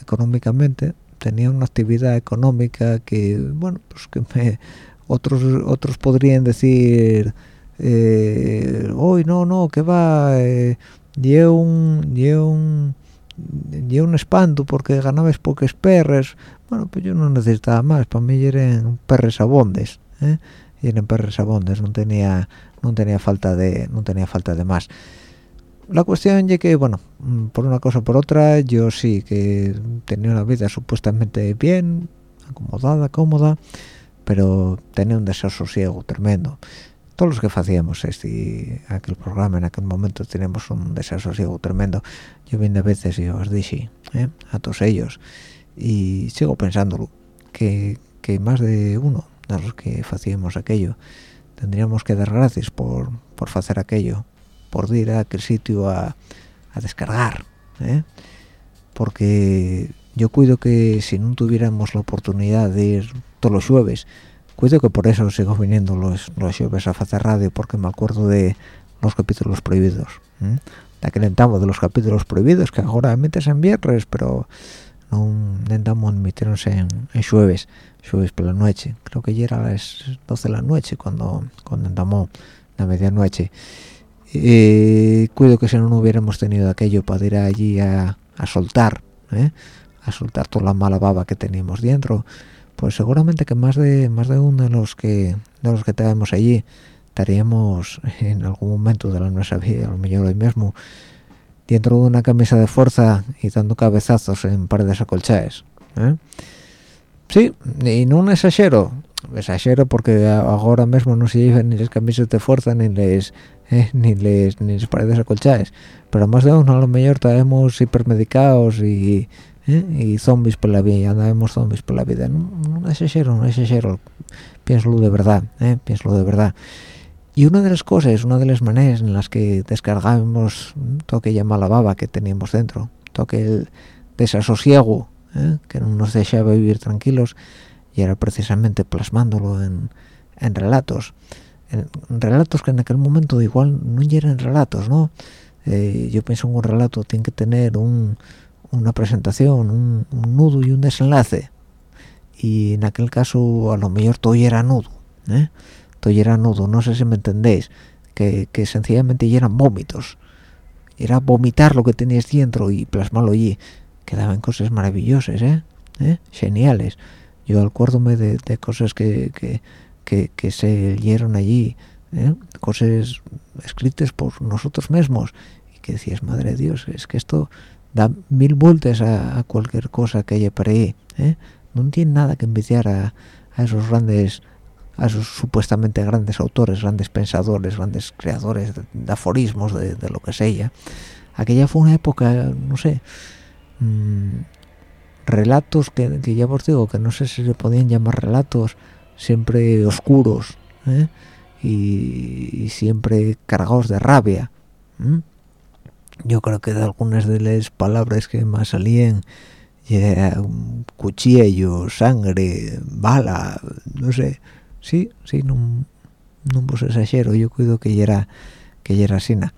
económicamente. Tenía una actividad económica que bueno pues que me otros otros podrían decir hoy no no que va eh, un un un espanto porque ganabas pocos perres. Bueno pues yo no necesitaba más. Para mí eran perres abondes ¿eh? eran perres abondes no tenía no tenía falta de no tenía falta de más. La cuestión es que bueno por una cosa o por otra yo sí que tenía una vida supuestamente bien acomodada cómoda pero tenía un desasosiego tremendo todos los que hacíamos este aquel programa en aquel momento teníamos un desasosiego tremendo yo vine a veces y os dije ¿eh? a todos ellos y sigo pensándolo que, que más de uno de los que hacíamos aquello tendríamos que dar gracias por, por hacer aquello por ir a aquel sitio a, descargar ¿eh? porque yo cuido que si no tuviéramos la oportunidad de ir todos los jueves cuido que por eso sigo viniendo los, los jueves a hacer radio porque me acuerdo de los capítulos prohibidos ¿eh? de aquel entamo de los capítulos prohibidos que ahora metes en viernes pero no intentamos meternos en, en jueves jueves por la noche creo que ya era a las 12 de la noche cuando cuando andamos la medianoche eh, cuido que si no, hubiéramos tenido aquello para ir allí a, soltar ¿eh? a soltar toda la mala baba que teníamos dentro pues seguramente que más de más de uno de los que de los que tenemos allí estaríamos en algún momento de la nuestra vida a lo mejor hoy mismo dentro de una camisa de fuerza y dando cabezazos en paredes acolchadas ¿eh? sí y no un exagero exagero porque ahora mismo no se llevan ni las camisas de fuerza ni les eh, ni les ni les paredes acolchadas pero más de uno a lo mejor estaremos hipermedicados y eh, y zombies por la vida andamos zombies por la vida. No, no exagero no exagero. Piénsalo de verdad eh, piénsalo de verdad. Y una de las cosas una de las maneras en las que descargábamos todo aquella mala baba que teníamos dentro todo el desasosiego eh, que no nos dejaba vivir tranquilos y era precisamente plasmándolo en, en relatos. Relatos que en aquel momento igual no eran relatos, ¿no? Eh, yo pienso que un relato tiene que tener un, una presentación, un, nudo y un desenlace. Y en aquel caso a lo mejor todo era nudo, ¿eh? Todo era nudo, no sé si me entendéis, que, que sencillamente eran vómitos. Era vomitar lo que tenías dentro y plasmarlo allí. Quedaban cosas maravillosas, ¿eh? ¿Eh? Geniales. Yo acuérdome de, de cosas que, se leyeron allí, ¿eh? cosas escritas por nosotros mismos, y que decías, madre de Dios, es que esto da mil vueltas a, cualquier cosa que haya por ahí, ¿eh? no tiene nada que envidiar a, esos grandes a esos supuestamente grandes autores, grandes pensadores, grandes creadores de, aforismos, de, lo que sea. Aquella fue una época, no sé, mm, relatos que, que, ya os digo, que no sé si se podían llamar relatos, siempre oscuros ¿eh? y, siempre cargados de rabia yo creo que de algunas de las palabras que más salían cuchillo sangre bala no sé sí sí no no pues exagero yo cuido que ya era que ya era sina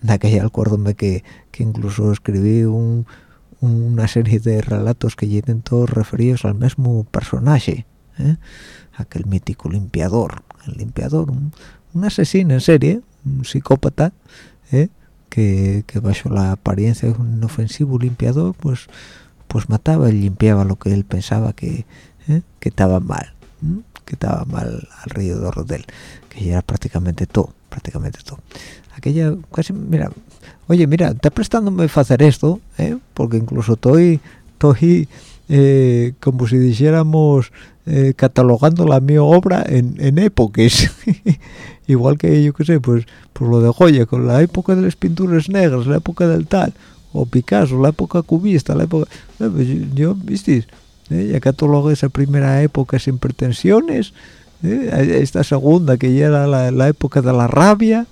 de aquella acuérdome que, que incluso escribí un, una serie de relatos que llenen todos referidos al mismo personaje ¿eh? aquel mítico limpiador, el limpiador, un, asesino en serie, un psicópata, ¿eh? Que, que bajo la apariencia de un inofensivo limpiador, pues pues mataba y limpiaba lo que él pensaba que, ¿eh? que estaba mal, que estaba mal alrededor de él, que ya era prácticamente todo, prácticamente todo. Aquella, casi, mira, oye, mira, está prestándome hacer esto, ¿eh? porque incluso estoy, estoy como si dijéramos eh, catalogando la mi obra en, en épocas igual que yo que sé pues por lo de Goya con la época de las pinturas negras la época del tal o Picasso la época cubista la época eh, pues yo, viste eh, ya catalogué esa primera época sin pretensiones eh, esta segunda que ya era la, época de la rabia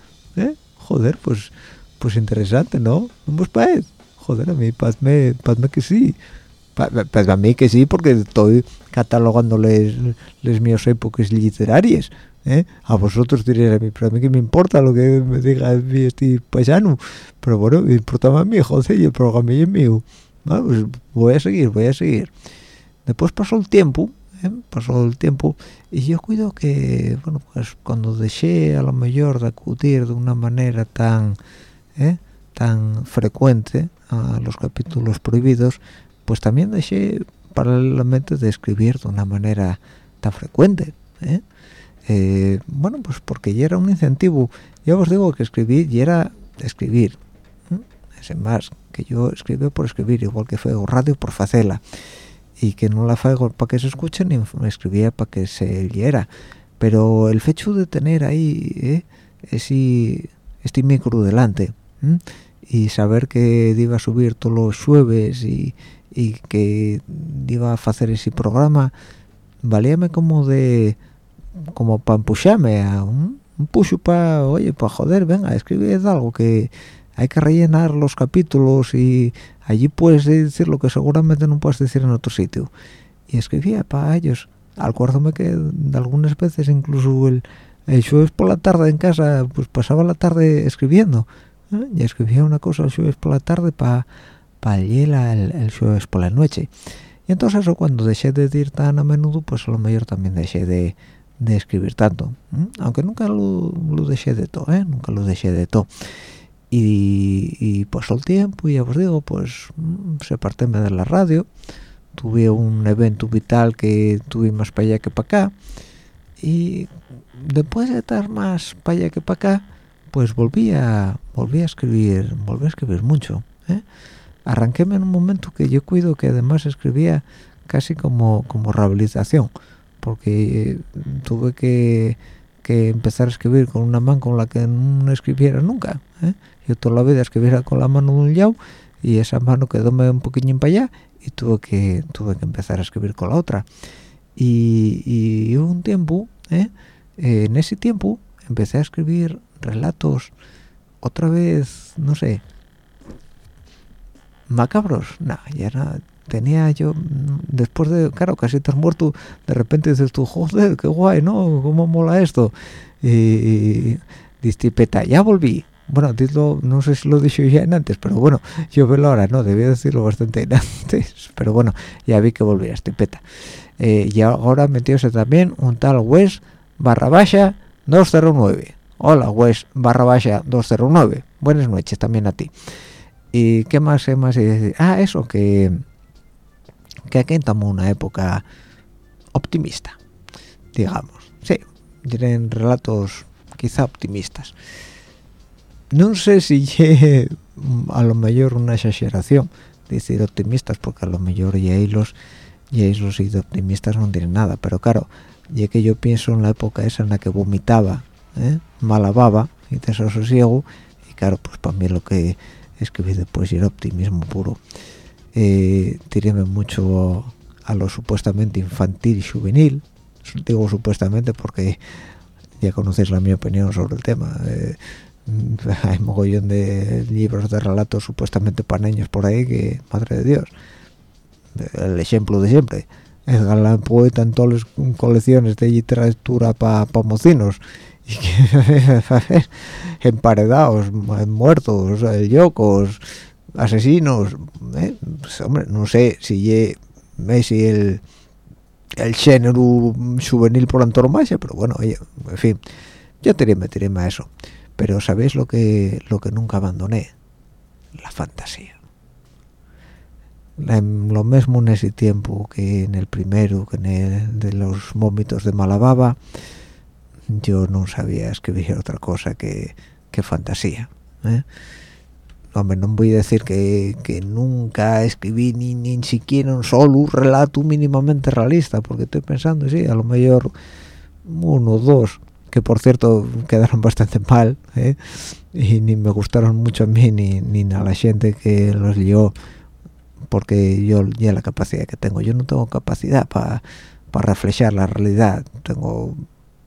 joder pues pues interesante no vamos para joder a mí padme, padme que sí para mí que sí porque estoy catalogando les mías épocas literarias ¿eh? a vosotros diréis a mí pero a mí que me importa lo que me diga este paisano pero bueno me importa más mi joder y el programa es mío pues voy a seguir voy a seguir después pasó el tiempo ¿eh? pasó el tiempo y yo cuido que bueno pues cuando dejé a lo mejor de acudir de una manera tan ¿eh? tan frecuente a los capítulos prohibidos pues también dejé paralelamente de escribir de una manera tan frecuente ¿eh? bueno pues porque ya era un incentivo. Yo os digo que escribir y era escribir es más que yo escribo por escribir igual que fue radio por facela. Y que no la hago para que se escuche ni escribía para que se leyera. Pero el hecho de tener ahí ¿eh? ese, este micro delante y saber que iba a subir todos los jueves y, y que iba a hacer ese programa valíame como de como para empujarme a un, un pucho para oye para joder venga escribir algo que hay que rellenar los capítulos y allí puedes decir lo que seguramente no puedes decir en otro sitio y escribía para ellos acuérdame que algunas veces incluso el, el jueves por la tarde en casa pues pasaba la tarde escribiendo ¿eh? y escribía una cosa el jueves por la tarde para para el, el jueves por la noche. Y entonces eso cuando dejé de ir tan a menudo pues a lo mejor también dejé de, de escribir tanto aunque nunca lo, lo, dejé de todo ¿eh? nunca lo dejé de todo. Y, pasó el tiempo y ya os digo pues mm, se partéme de la radio. Tuve un evento vital que tuve más para allá que para acá. Y después de estar más para allá que para acá pues volví a volví a escribir volví a escribir mucho ¿eh? Arranquéme en un momento que yo cuido que además escribía casi como como rehabilitación porque tuve que, que empezar a escribir con una mano con la que no escribiera nunca ¿eh? yo toda la vida escribiera con la mano de un lado y esa mano quedóme un poquillo para allá y tuve que tuve que empezar a escribir con la otra y, y un tiempo ¿eh? en ese tiempo empecé a escribir relatos otra vez no sé macabros no ya no tenía yo después de claro casi estás muerto de repente dices tú joder qué guay no cómo mola esto y, y, y peta ya volví bueno, no sé si lo he dicho ya en antes, pero bueno, yo veo ahora, no, debía decirlo bastante en antes, pero bueno, ya vi que volvía este peta. Eh, y ahora metióse también un tal West barra baja 209. Hola West barra baja 209. Buenas noches también a ti. ¿Y qué más hay más? Ah, eso, que, que aquí estamos una época optimista, digamos. Sí, tienen relatos quizá optimistas no sé si a lo mejor una exageración decir optimistas porque a lo mejor ya los ya los optimistas no tienen nada pero claro ya que yo pienso en la época esa en la que vomitaba ¿eh? malababa y desasosiego y claro pues para mí lo que escribí después era optimismo puro. Eh, tiréme mucho a lo supuestamente infantil y juvenil. Digo supuestamente porque ya conocéis la mi opinión sobre el tema. Eh, hay mogollón de libros de relatos supuestamente para niños por ahí que madre de Dios el ejemplo de siempre. Edgar Allan Poe en todas las colecciones de literatura para pa mocinos emparedados muertos yocos asesinos ¿eh? pues, hombre no sé si si el el género juvenil por antonomasia pero bueno oye en fin yo te me a eso pero sabéis lo que lo que nunca abandoné la fantasía lo mismo en ese tiempo que en el primero que en el de los vómitos de Malababa yo no sabía escribir otra cosa que, que fantasía ¿eh? hombre no voy a decir que, que nunca escribí ni, ni siquiera un solo relato mínimamente realista porque estoy pensando sí a lo mejor uno o dos que por cierto quedaron bastante mal ¿eh? y ni me gustaron mucho a mí ni, ni a la gente que los leyó porque yo ya la capacidad que tengo yo no tengo capacidad para para reflejar la realidad tengo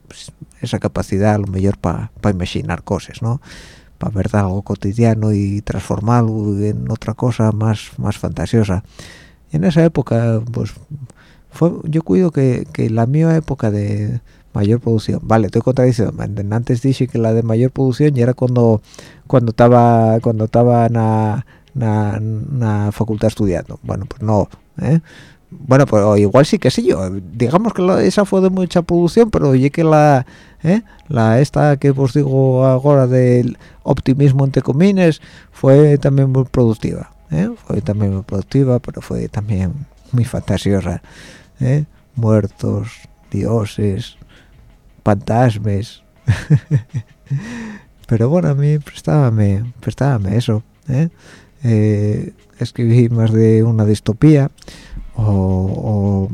pues, esa capacidad a lo mejor para imaginar cosas no para ver algo cotidiano y transformarlo en otra cosa más más fantasiosa. Y en esa época pues fue yo cuido que, que la mía época de mayor producción vale estoy contradiciendo antes dije que la de mayor producción y era cuando cuando estaba cuando estaba en la facultad estudiando. Bueno pues no ¿eh? Bueno pues igual sí que sí yo digamos que esa fue de mucha producción pero oye que la ¿eh? la esta que os digo ahora del optimismo entre comines fue también muy productiva ¿eh? fue también muy productiva pero fue también muy fantasiosa ¿eh? muertos dioses fantasmas pero bueno a mí prestábame prestábame eso escribí más de una distopía o,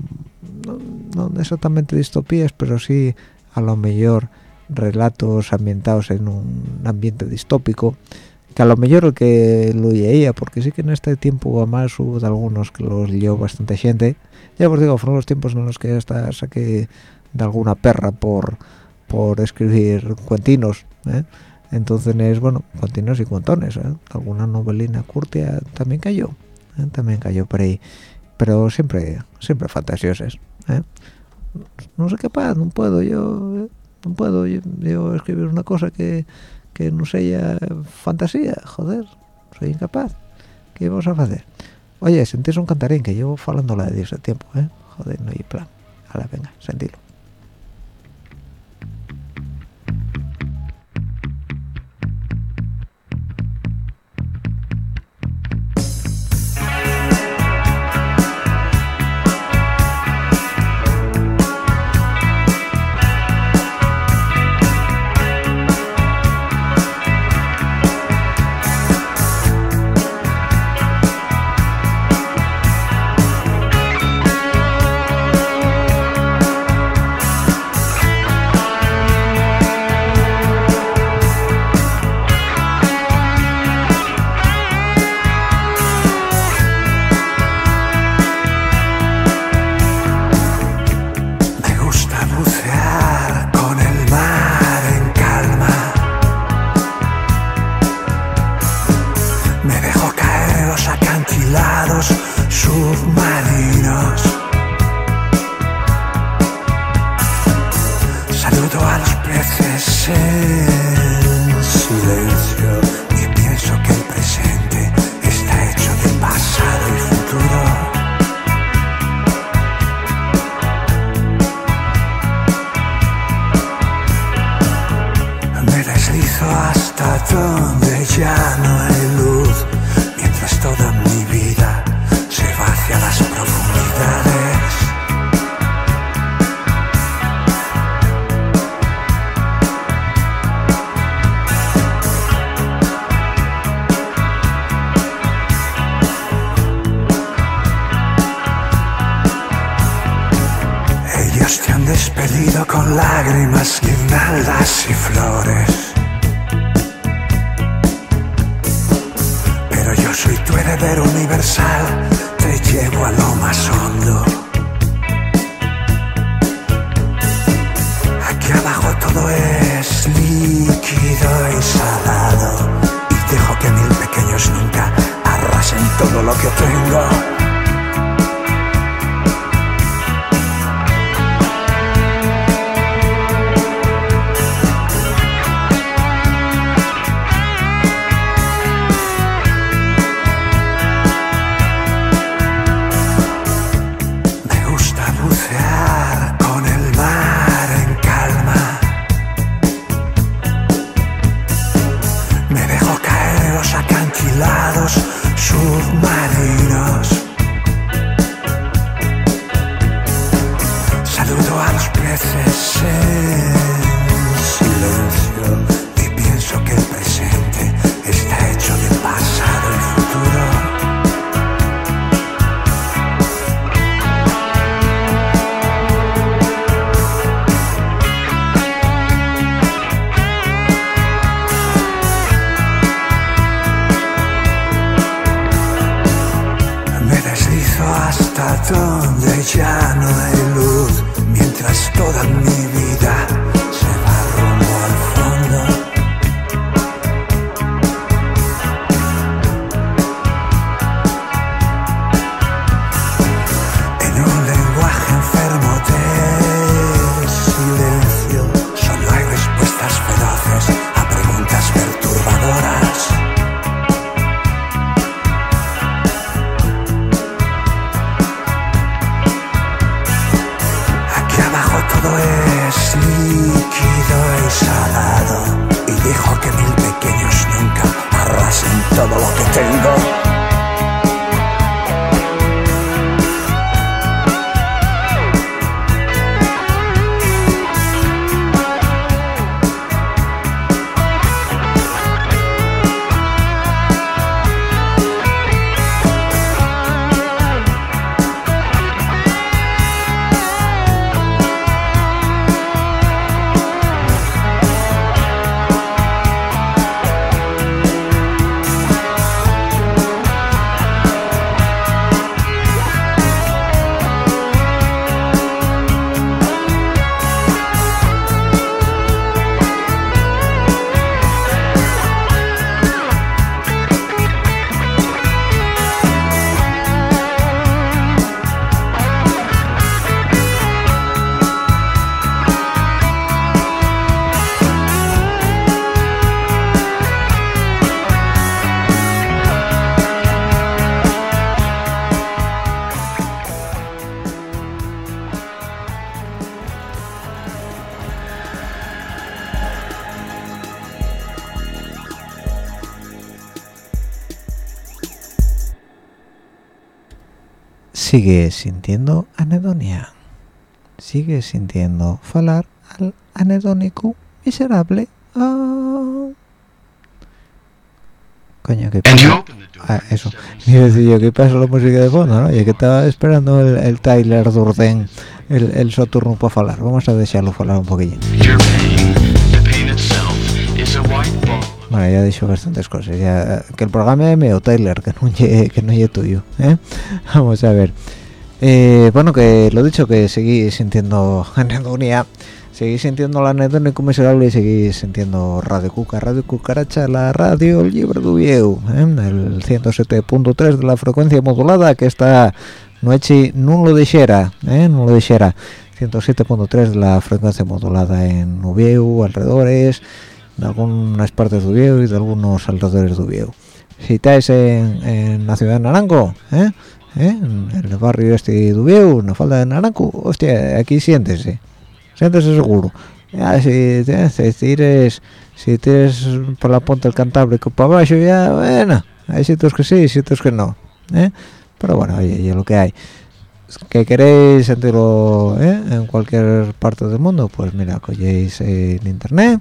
no, exactamente distopías, pero sí a lo mejor relatos ambientados en un ambiente distópico, que a lo mejor el que lo leía, porque sí que en este tiempo además hubo de algunos que los leyó bastante gente, ya os digo, fueron los tiempos en los que hasta saqué de alguna perra por, por escribir cuentinos, ¿eh? entonces bueno, cuentinos y cuentones, ¿eh? alguna novelina curtia también cayó, ¿eh? también cayó por ahí pero siempre siempre fantasiosas ¿eh? no qué pasa no puedo yo no puedo yo, escribir una cosa que, que no sea fantasía joder soy incapaz ¿qué vamos a hacer? oye sentís un cantarín que llevo hablando la de ese tiempo ¿eh? joder no hay plan la venga sentilo silencio sigue sintiendo anedonia. Sigue sintiendo falar al anedónico miserable. Ah. Coño, ¿qué pasa? Ah, eso. Yo, ¿qué pasa la música de fondo? ¿no? Y que estaba esperando el, el Tyler Durden, el, el Soturno para falar. Vamos a dejarlo falar un poquillo. Bueno, ya he dicho bastantes cosas. Ya, que el programa es mío, Tyler, que no que no tuyo. ¿eh? Vamos a ver. Eh, bueno, que lo dicho, que seguí sintiendo anedonia, seguí sintiendo la anedonia miserable y seguí sintiendo Radio Cuca, Radio Cucaracha, la radio Libre de Vieu, ¿eh? el 107.3 de la frecuencia modulada que esta noche no lo dijera, ¿eh? no lo dijera. 107.3 de la frecuencia modulada en Ubieu, alrededores, de algunas partes de Ubieu y de algunos alrededores de Ubieu. Si estáis en, en la ciudad de Naranco, ¿eh? ¿Eh? en el barrio este de Ubieu, en la falda de Naranco, hostia, aquí siéntese, siéntese seguro. Ya, si, si tires si tires por la punta del Cantábrico para abajo, ya, bueno, hay sitios que sí, sitios que no. ¿eh? Pero bueno, oye, y lo que hay que queréis sentirlo ¿eh? en cualquier parte del mundo pues mira cogéis en internet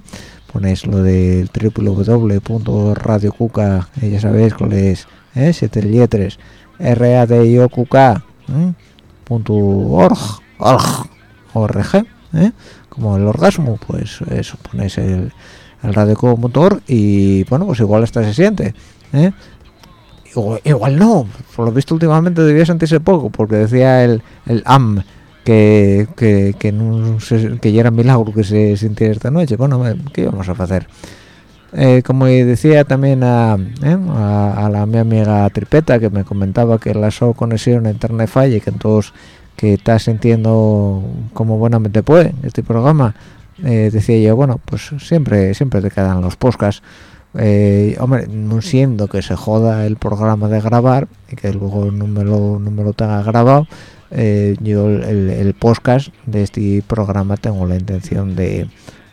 ponéis lo del www.radiocuca y ya sabéis cuál es ¿eh? siete letras r a d i o q k punto org org org ¿eh? como el orgasmo pues eso ponéis el, el radiocuca.org y bueno pues igual hasta se siente ¿eh? igual, igual no, por lo visto últimamente debía sentirse poco, porque decía el, el AM que, que, que, que ya era milagro que se sintiera esta noche. Bueno, ¿qué íbamos a hacer? Eh, como decía también a, eh, a, a, la mi amiga Tripeta, que me comentaba que la so conexión a internet falla y que entonces que está sintiendo como buenamente puede este programa, eh, decía yo, bueno, pues siempre siempre te quedan los podcasts eh, hombre, no siendo que se joda el programa de grabar y que luego no me lo, no me lo tenga grabado, eh, yo el, podcast de este programa tengo la intención de,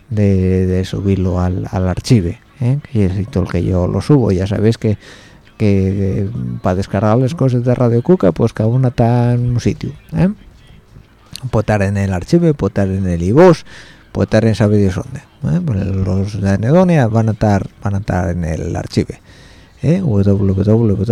de, subirlo al, al archivo, ¿eh? que es el que yo lo subo, ya sabéis que que para descargar las cosas de Radio Cuca, pues cada una está en un sitio. ¿eh? Estar en el archivo, estar en el iVoox, estar en saber Dios dónde. ¿eh? Los de Anedonia van a estar van a estar en el archivo ¿eh? www.archive.org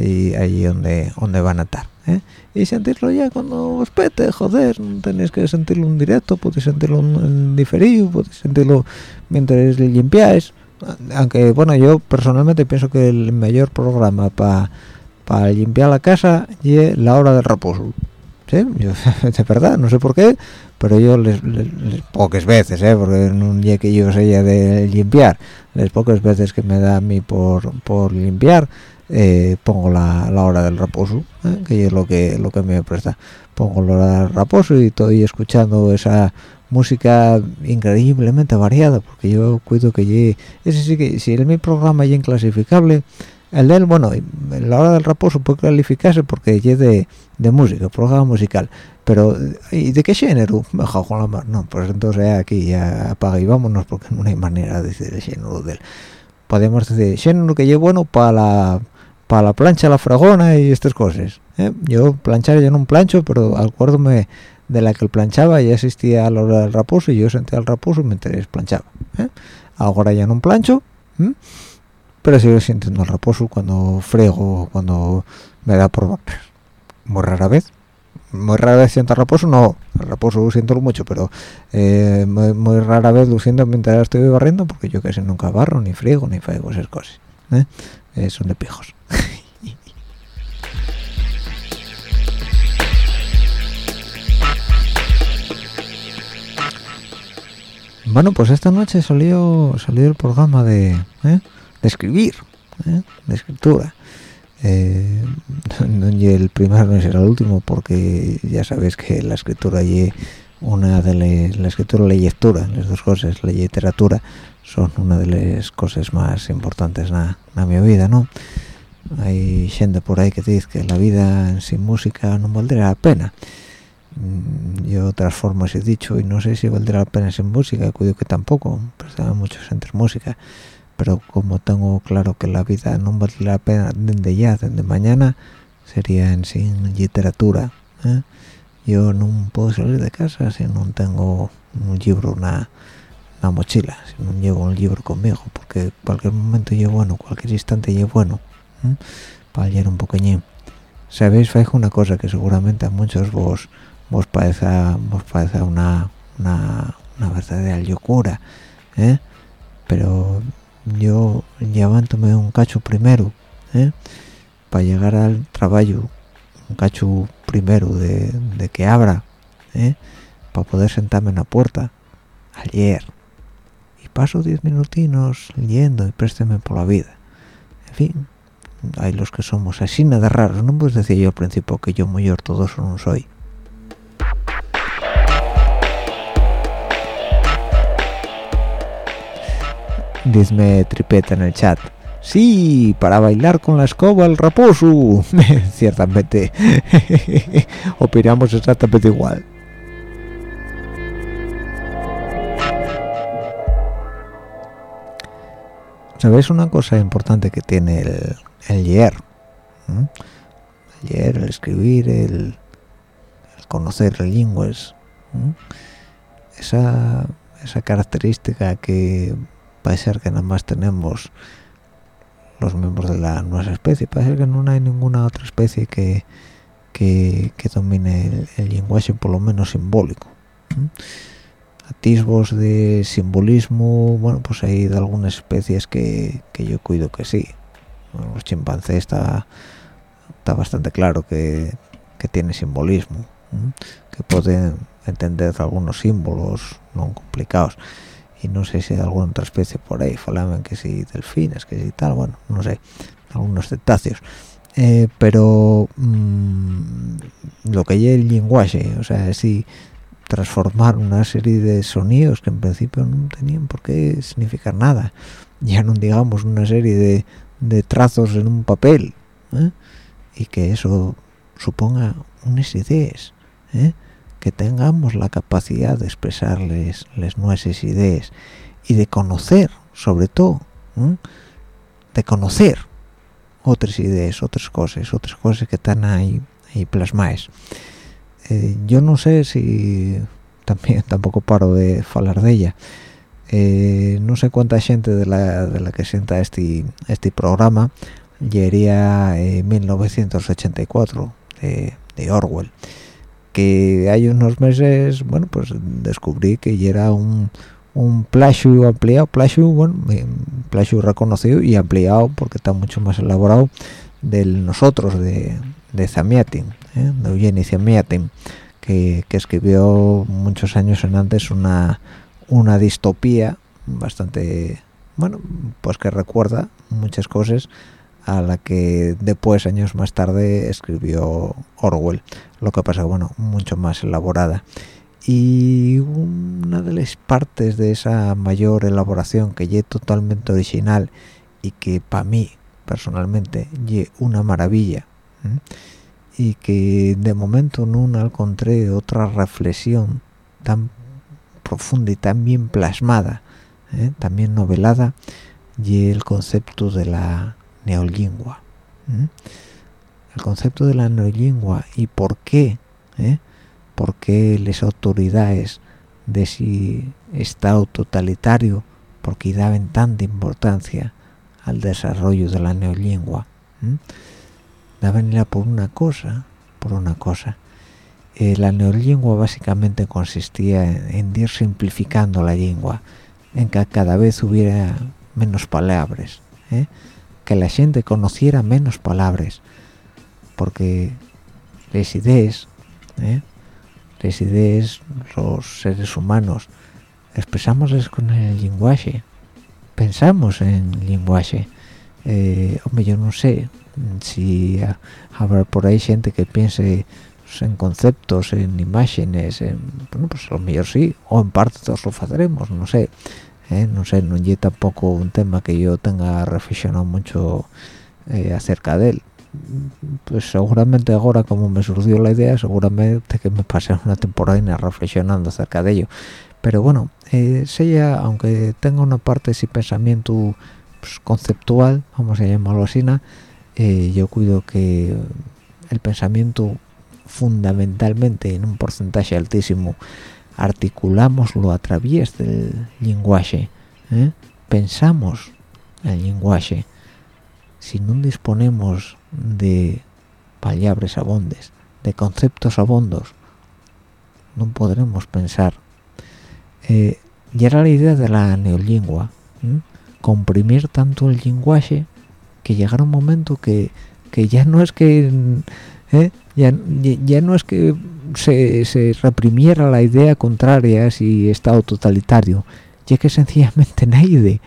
y ahí donde donde van a estar ¿eh? y sentirlo ya cuando os pete joder no tenéis que sentirlo en directo podéis sentirlo en diferido podéis sentirlo mientras limpiáis aunque bueno yo personalmente pienso que el mayor programa para para limpiar la casa es la hora del reposo ¿sí? yo, de verdad no sé por qué pero yo les, les, pocas veces ¿eh? porque en un día que yo sé de limpiar las pocas veces que me da a mí por, por limpiar eh, pongo la, la, hora del reposo ¿eh? que es lo que lo que me presta pongo la hora del reposo y estoy escuchando esa música increíblemente variada porque yo cuido que llegue ese sí que si el mi programa es inclasificable el del bueno la hora del reposo puede calificarse porque es de, de música programa musical pero ¿y de qué género? me con la mar no pues entonces aquí ya apaga y vámonos porque no hay manera de decir el género del podemos decir género que es bueno para la para la plancha la fragona y estas cosas ¿eh? yo planchar yo no plancho pero acuérdome de la que el planchaba ya existía a la hora del reposo y yo sentía el reposo mientras planchaba ¿eh? ahora ya no plancho. Pero sigo sintiendo el reposo cuando frego cuando me da por muy rara vez muy rara vez siento reposo no el reposo lo siento mucho pero eh, muy, rara vez lo siento mientras estoy barriendo porque yo casi nunca barro ni friego ni frego esas cosas ¿eh? Eh, son de pijos. Bueno pues esta noche salió salió el programa de, de escribir de escritura. Eh, no y el primero no será el último porque ya sabéis que la escritura y una de la escritura la lectura las dos cosas la literatura son una de las cosas más importantes en mi vida no hay gente por ahí que dice que la vida sin música no valdría la pena. Yo otras formas he dicho y no sé si valdrá la pena sin música cuido que tampoco prestaba mucho sentir música pero como tengo claro que la vida no vale la pena desde ya, desde mañana, sería en sin literatura ¿eh? yo no puedo salir de casa si no tengo un libro una, una mochila si no llevo un libro conmigo porque cualquier momento yo bueno cualquier instante yo bueno para leer un poqueñín sabéis fue una cosa que seguramente a muchos vos vos parece vos parece una una, una verdadera locura ¿eh? pero yo levantóme un cacho primero ¿eh? para llegar al trabajo un cacho primero de, que abra ¿eh? para poder sentarme en la puerta. Ayer. Y paso diez minutinos leyendo y présteme por la vida. En fin hay los que somos así nada raros. No pues decía yo al principio que yo muy ortodoxo no soy Dizme Tripeta en el chat. Sí, para bailar con la escoba el raposo. Ciertamente. Opinamos exactamente igual. ¿Sabéis una cosa importante que tiene el, el leer? El leer, el escribir, el, conocer lenguas. Esa, esa característica que parece ser que nada más tenemos los miembros de la nuestra especie. Parece que no hay ninguna otra especie que que, domine el, lenguaje por lo menos simbólico atisbos de simbolismo bueno pues hay de algunas especies que, yo cuido que sí. Los chimpancés está está bastante claro que, que tiene simbolismo que pueden entender algunos símbolos no complicados y no sé si hay alguna otra especie por ahí falaban que si delfines que si tal bueno no sé algunos cetáceos eh, pero mm, lo que hay el lenguaje o sea si transformar una serie de sonidos que en principio no tenían por qué significar nada ya no digamos una serie de, de trazos en un papel ¿eh? y que eso suponga unas ideas ¿eh? Que tengamos la capacidad de expresarles las nuestras ideas y de conocer, sobre todo, de conocer otras ideas, otras cosas, otras cosas que están ahí, ahí plasmadas. Eh, yo no sé si también tampoco paro de hablar de ella. Eh, no sé cuánta gente de la, de la que sienta este este programa llegaría en 1984 de, de Orwell que hay unos meses, bueno, pues descubrí que ya era un, un plagio ampliado, plagio, bueno, plagio reconocido y ampliado porque está mucho más elaborado del nosotros, de, de Zamiatin, ¿eh? de Eugeni Zamiatin, que, que, escribió muchos años en antes una, una distopía bastante, bueno, pues que recuerda muchas cosas a la que después años más tarde escribió Orwell. Lo que pasa bueno mucho más elaborada. Y una de las partes de esa mayor elaboración que es totalmente original y que para mí personalmente es una maravilla y que de momento no encontré otra reflexión tan profunda y tan bien plasmada ¿eh? también novelada y el concepto de la neolingua. El concepto de la neolingua y por qué, ¿eh? por qué las autoridades de ese Estado totalitario, porque daban tanta importancia al desarrollo de la neolingua. Daban por una cosa, por una cosa. Eh, la neolingua básicamente consistía en, ir simplificando la lengua, en que cada vez hubiera menos palabras. ¿eh? Que la gente conociera menos palabras porque las ideas ¿eh? los seres humanos expresamos con el lenguaje pensamos en lenguaje eh, hombre yo no sé si habrá por ahí gente que piense en conceptos, en imágenes, en, bueno, pues lo mejor sí, o en parte todos lo haremos, no sé. ¿Eh? no sé no es tampoco un tema que yo tenga reflexionado mucho eh, acerca de él. Pues seguramente ahora como me surgió la idea seguramente que me pasé una temporada reflexionando acerca de ello. Pero bueno eh, sea aunque tenga una parte ese pensamiento pues, conceptual vamos a llamarlo así yo cuido que el pensamiento fundamentalmente en un porcentaje altísimo articulámoslo a través del lenguaje ¿eh? pensamos el lenguaje si no disponemos de palabras abondes de conceptos abondos no podremos pensar eh, y era la idea de la neolingua comprimir tanto el lenguaje que llegara un momento que, ya no es que ¿eh? Ya, ya, no es que se, se, reprimiera la idea contraria si estado totalitario ya que sencillamente nadie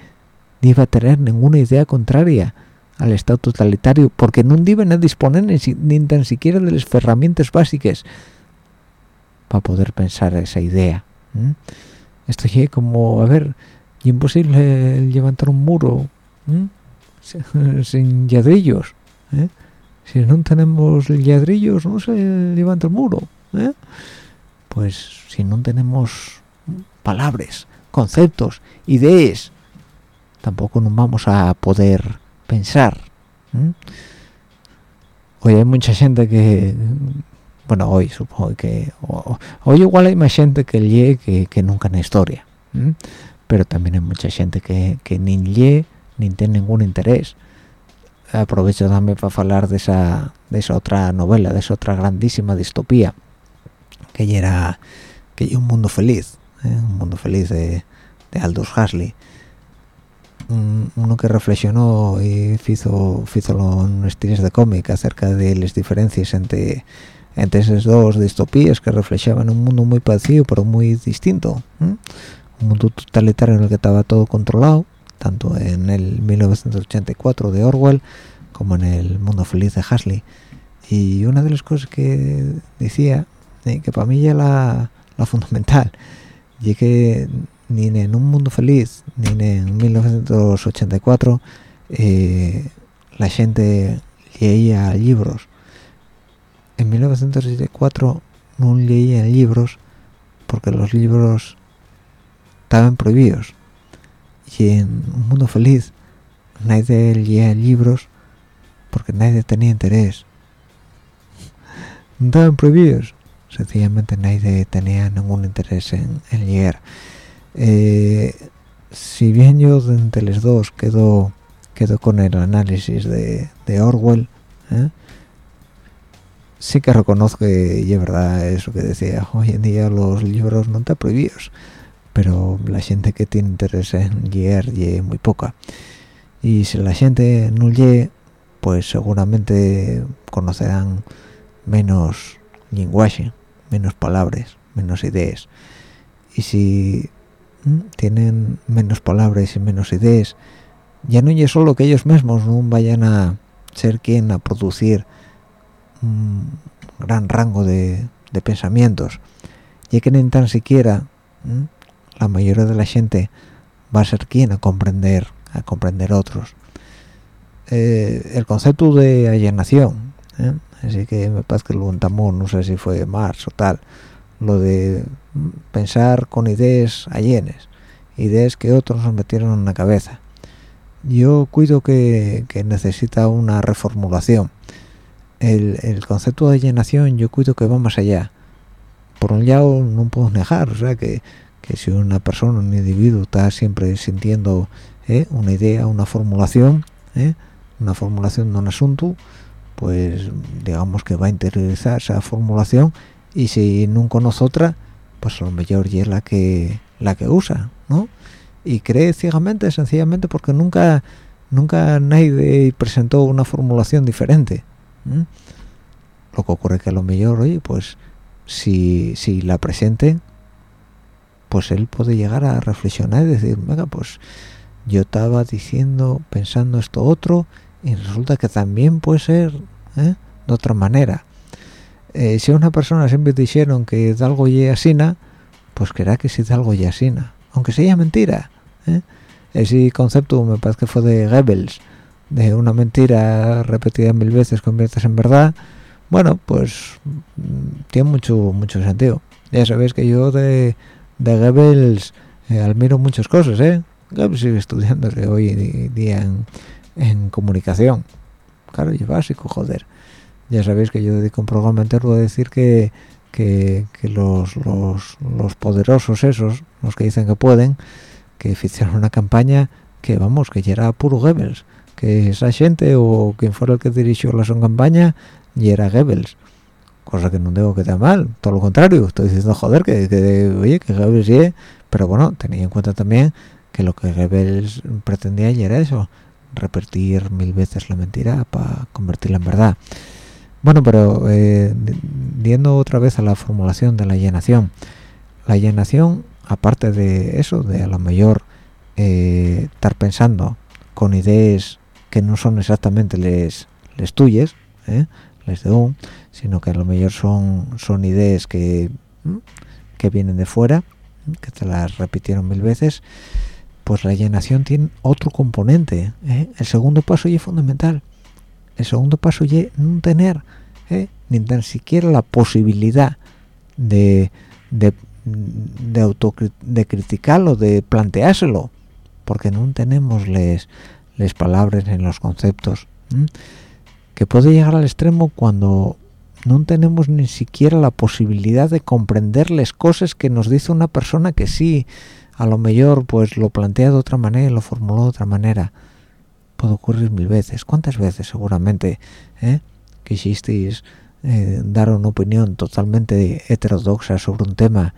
iba a tener ninguna idea contraria al estado totalitario porque no iban a disponer ni, tan siquiera de las herramientas básicas para poder pensar esa idea esto es como a ver imposible levantar un muro sin ladrillos ¿eh? Si no tenemos ladrillos no se levanta el muro ¿eh? pues si no tenemos palabras conceptos ideas tampoco nos vamos a poder pensar hoy hay mucha gente que bueno hoy supongo que hoy igual hay más gente que lee que, nunca en la historia pero también hay mucha gente que, que ni lee ni tiene ningún interés aprovecho también para hablar de esa de esa otra novela de esa otra grandísima distopía que era que un mundo feliz ¿eh? un mundo feliz de, Aldous Huxley uno que reflexionó y hizo hizo de cómic acerca de las diferencias entre entre esas dos distopías que reflejaban un mundo muy parecido pero muy distinto un mundo totalitario en el que estaba todo controlado tanto en el 1984 de Orwell como en el mundo feliz de Huxley. Y una de las cosas que decía eh, que para mí ya la, fundamental y que ni en un mundo feliz ni en 1984 eh, la gente leía libros. En 1984 no leía libros porque los libros estaban prohibidos y en un mundo feliz nadie leía libros porque nadie tenía interés. No estaban prohibidos sencillamente nadie tenía ningún interés en, leer. Eh, si bien yo entre los dos quedo quedo con el análisis de, Orwell ¿eh? sí que reconozco que es verdad eso que decía hoy en día los libros no están prohibidos pero la gente que tiene interés en leer lee muy poca. Y si la gente no lee pues seguramente conocerán menos lenguaje menos palabras menos ideas. Y si tienen menos palabras y menos ideas ya no es solo que ellos mismos no vayan a ser quien a producir un gran rango de, pensamientos. Ya que ni tan siquiera la mayoría de la gente va a ser quien a comprender a comprender otros. Eh, el concepto de alienación ¿eh? así que me parece que lo contamos no sé si fue Marx o tal lo de pensar con ideas allenes ideas que otros nos metieron en la cabeza. Yo cuido que, necesita una reformulación. El, concepto de alienación yo cuido que va más allá. Por un lado no puedo negar que, si una persona un individuo está siempre sintiendo ¿eh? una idea una formulación ¿eh? una formulación de un asunto pues digamos que va a interiorizar esa formulación y si no conoce otra pues a lo mejor es la que la que usa ¿no? y cree ciegamente sencillamente porque nunca nunca nadie presentó una formulación diferente lo que ocurre que a lo mejor oye pues si, si la presenten pues él puede llegar a reflexionar y decir venga pues yo estaba diciendo pensando esto otro y resulta que también puede ser ¿eh? de otra manera eh, si a una persona siempre dijeron que de algo y asina pues creerá que si de algo y asina aunque sea mentira ¿eh? ese concepto me parece que fue de Goebbels de una mentira repetida mil veces conviertes en verdad bueno pues mm, tiene mucho mucho sentido ya sabéis que yo de, de Goebbels admiro muchas cosas eh Goebbels sigue estudiándose hoy día en, en comunicación. Claro y básico joder. Ya sabéis que yo dedico un programa entero a decir que, que, los, los, los, poderosos esos, los que dicen que pueden, que hicieron una campaña que, vamos, que ya era puro Goebbels, que esa gente o quien fuera el que dirigió la son campaña, y era Goebbels. Cosa que no digo que está mal, todo lo contrario, estoy diciendo, joder, que, que oye, que Goebbels sí, pero bueno, tenía en cuenta también que lo que Goebbels pretendía era eso, repetir mil veces la mentira para convertirla en verdad. Bueno, pero eh, otra vez a la formulación de la llenación, la llenación, aparte de eso, de a lo mejor eh, estar pensando con ideas que no son exactamente les, les tuyas, ¿eh? les de un, sino que a lo mejor son, son ideas que, que vienen de fuera, que te las repitieron mil veces, pues la llenación tiene otro componente. ¿eh? El segundo paso ya es fundamental. El segundo paso ya no tener ¿eh? ni tan siquiera la posibilidad de, de, de, auto, de criticarlo, de planteárselo, porque no tenemos les, les palabras en los conceptos. Que puede llegar al extremo cuando no tenemos ni siquiera la posibilidad de comprender las cosas que nos dice una persona que sí a lo mejor pues lo plantea de otra manera lo formuló de otra manera puede ocurrir mil veces cuántas veces seguramente ¿eh? quisisteis eh, dar una opinión totalmente heterodoxa sobre un tema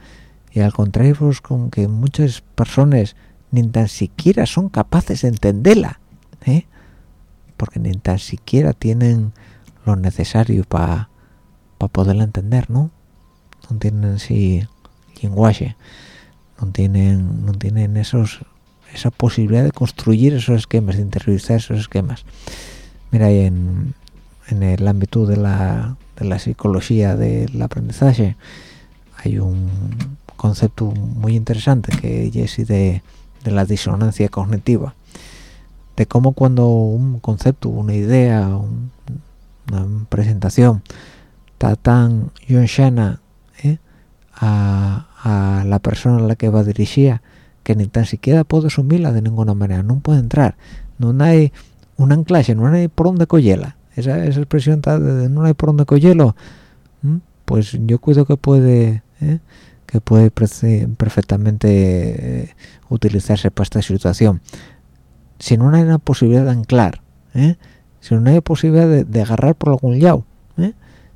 y al contrario pues, con que muchas personas ni tan siquiera son capaces de entenderla ¿eh? porque ni tan siquiera tienen lo necesario para poderla entender no no tienen así lenguaje no tienen no tienen esos esa posibilidad de construir esos esquemas de interiorizar esos esquemas. Mira en, en el ámbito de la, de la psicología del aprendizaje hay un concepto muy interesante que es de, de la disonancia cognitiva de cómo cuando un concepto una idea una presentación está tan yonshana ¿eh? a, a la persona a la que va dirigida que ni tan siquiera puede asumirla de ninguna manera, no puede entrar, no hay un anclaje, no hay por dónde cogerla, esa, esa expresión de no hay por dónde cogerlo, pues yo cuido que puede ¿eh? que puede perfectamente eh, utilizarse para esta situación. Si no hay una posibilidad de anclar, ¿eh? si no hay posibilidad de, agarrar por algún lado,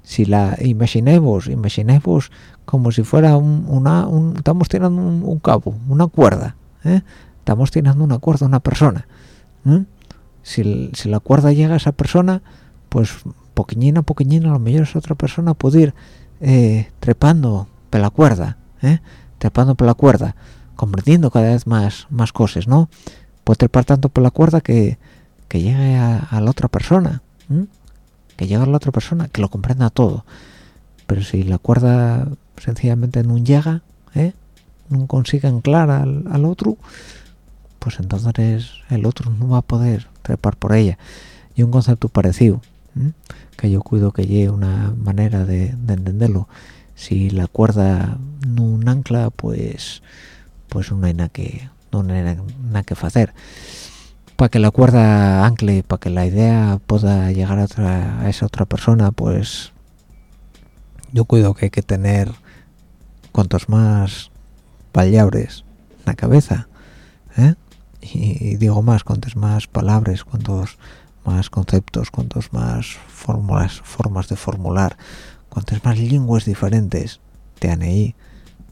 si la imaginemos, imaginemos como si fuera un, una, un, estamos tirando un, cabo, una cuerda, ¿eh? estamos tirando una cuerda a una persona. ¿eh? Si, la cuerda llega a esa persona, pues poqueñina, poqueñina, a lo mejor esa otra persona puede ir eh, trepando por la cuerda, trepando por la cuerda, comprendiendo cada vez más, más cosas, ¿no? Puede trepar tanto por la cuerda que, que llegue a, la otra persona, que llegue a la otra persona, que lo comprenda todo. Pero si la cuerda sencillamente no llega, ¿eh? no consigue anclar al, otro, pues entonces el otro no va a poder trepar por ella. Y un concepto parecido, que yo cuido que llegue una manera de, entenderlo. Si la cuerda no ancla, pues pues no hay nada que no hay nada que hacer. Para que la cuerda ancle, para que la idea pueda llegar a, a esa otra persona, pues yo cuido que hay que tener cuantos más palabras en la cabeza ¿eh? y, digo más cuantas más palabras cuantos más conceptos cuantos más fórmulas formas de formular cuantas más lenguas diferentes te han ahí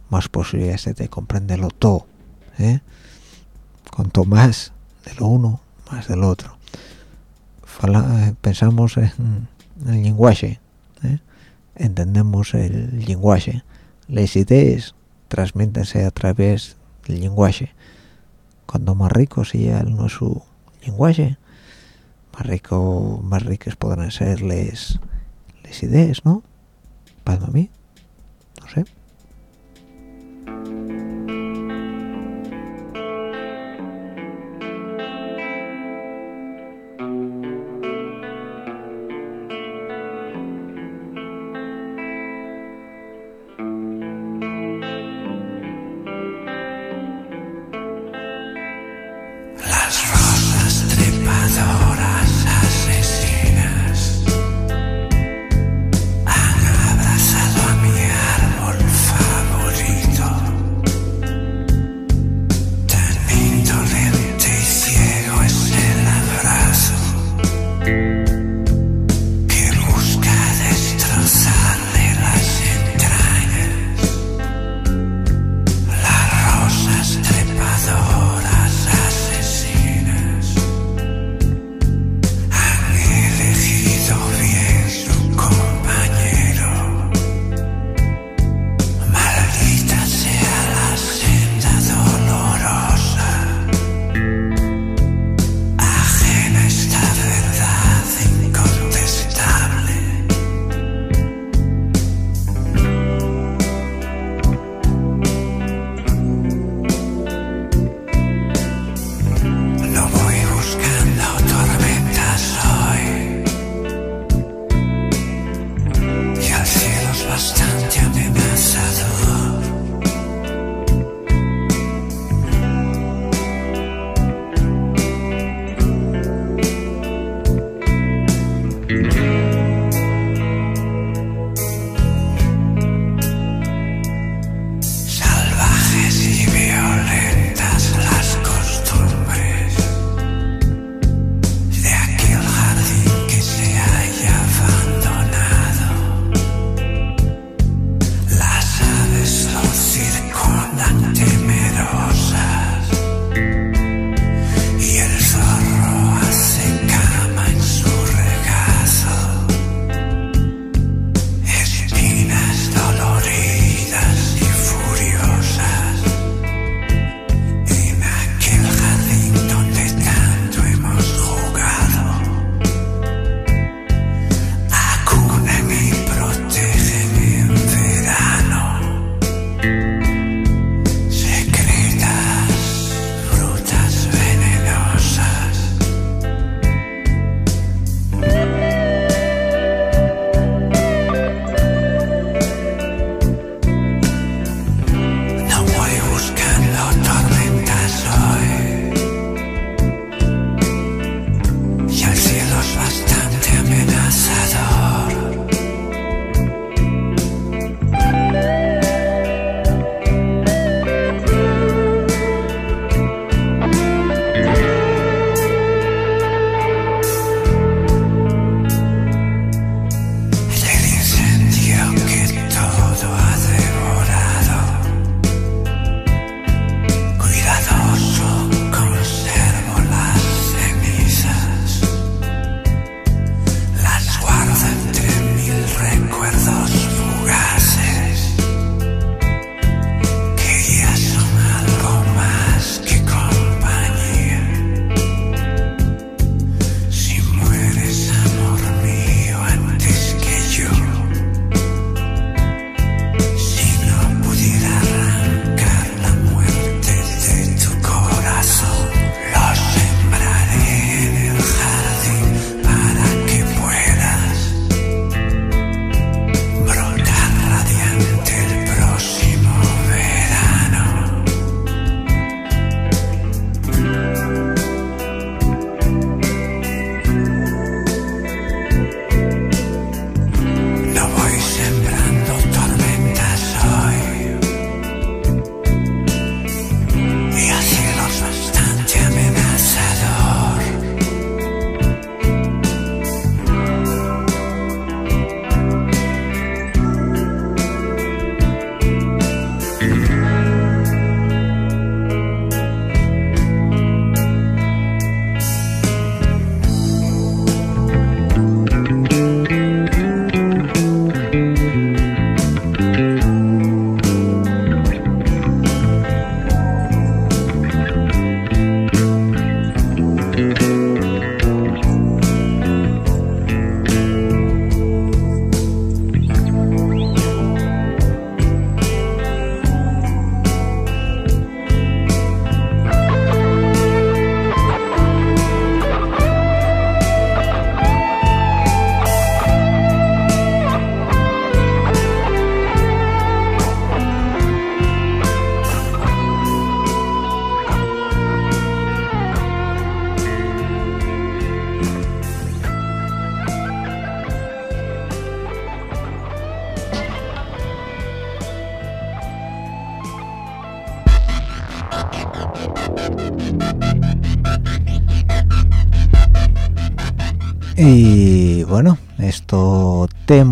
más posibilidades de comprenderlo todo ¿eh? cuanto más de lo uno más del otro. Eh, pensamos en el lenguaje ¿eh? entendemos el lenguaje. Las ideas transmítense a través del lenguaje. Cuando más rico sea nuestro lenguaje más rico más ricas podrán ser las ideas no para mí no sé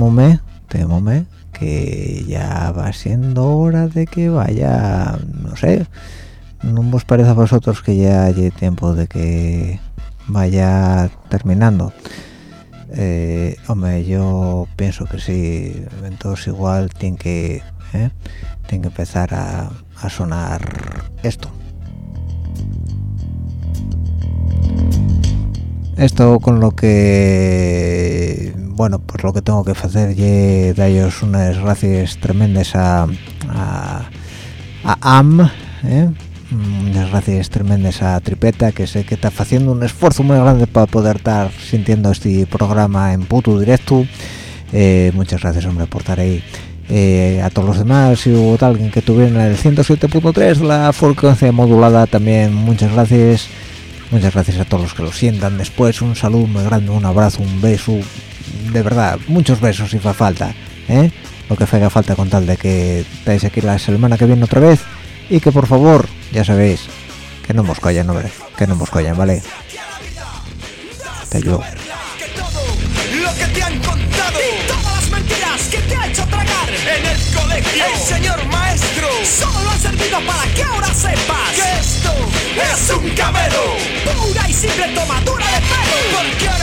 temome, temome, que ya va siendo hora de que vaya, no sé, no os parece a vosotros que ya hay tiempo de que vaya terminando. Eh, hombre, yo pienso que sí, entonces igual tiene que, ¿eh? tiene que empezar a, a sonar esto. Esto con lo que bueno pues lo que tengo que hacer es daros unas gracias tremendas a, a, AM ¿eh? unas gracias tremendas a Tripeta que sé que está haciendo un esfuerzo muy grande para poder estar sintiendo este programa en puto directo. Eh, muchas gracias hombre por estar ahí. Eh, a todos los demás si hubo alguien que tuviera el 107.3 la frecuencia modulada también muchas gracias muchas gracias a todos los que lo sientan. Después un saludo muy grande un abrazo un beso de verdad muchos besos si fa falta ¿eh? lo que haga falta con tal de que estáis aquí la semana que viene otra vez. Y que por favor ya sabéis que no nos callan hombre que no nos callan vale te ayudo el señor maestro. Solo ha servido para que ahora sepas que es un camelo pura y simple tomadura de pelo porque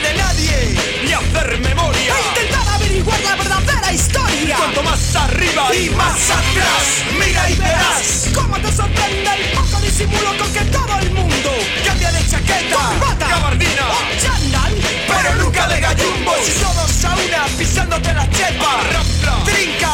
de nadie ni hacer memoria. E intentar averiguar la verdadera historia. Cuanto más arriba y más atrás mira y verás cómo te sorprende el poco disimulo con que todo el mundo cambia de chaqueta corbata gabardina. O chándal pero nunca de gallumbo si todos a una pisándote la chepa trinca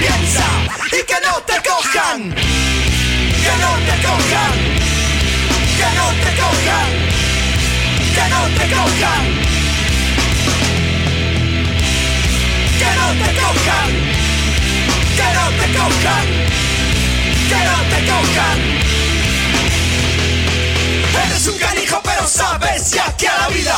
Piensa y que no te cojan. Que no te cojan. Que no te cojan. Que no te cojan. Que no te cojan. Que no te cojan. Que no te cojan. Eres un canijo pero sabes ya que a la vida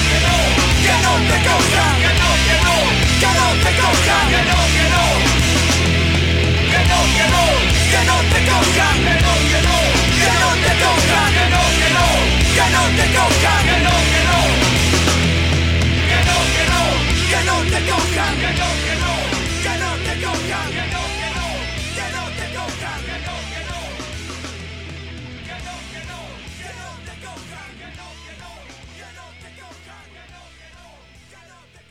que no te coja, que no, que no, que no te coja, que no, que no, que no, que no, que no te coja, que no, que no, que no te coja, que no, que no, que no te coja, que no.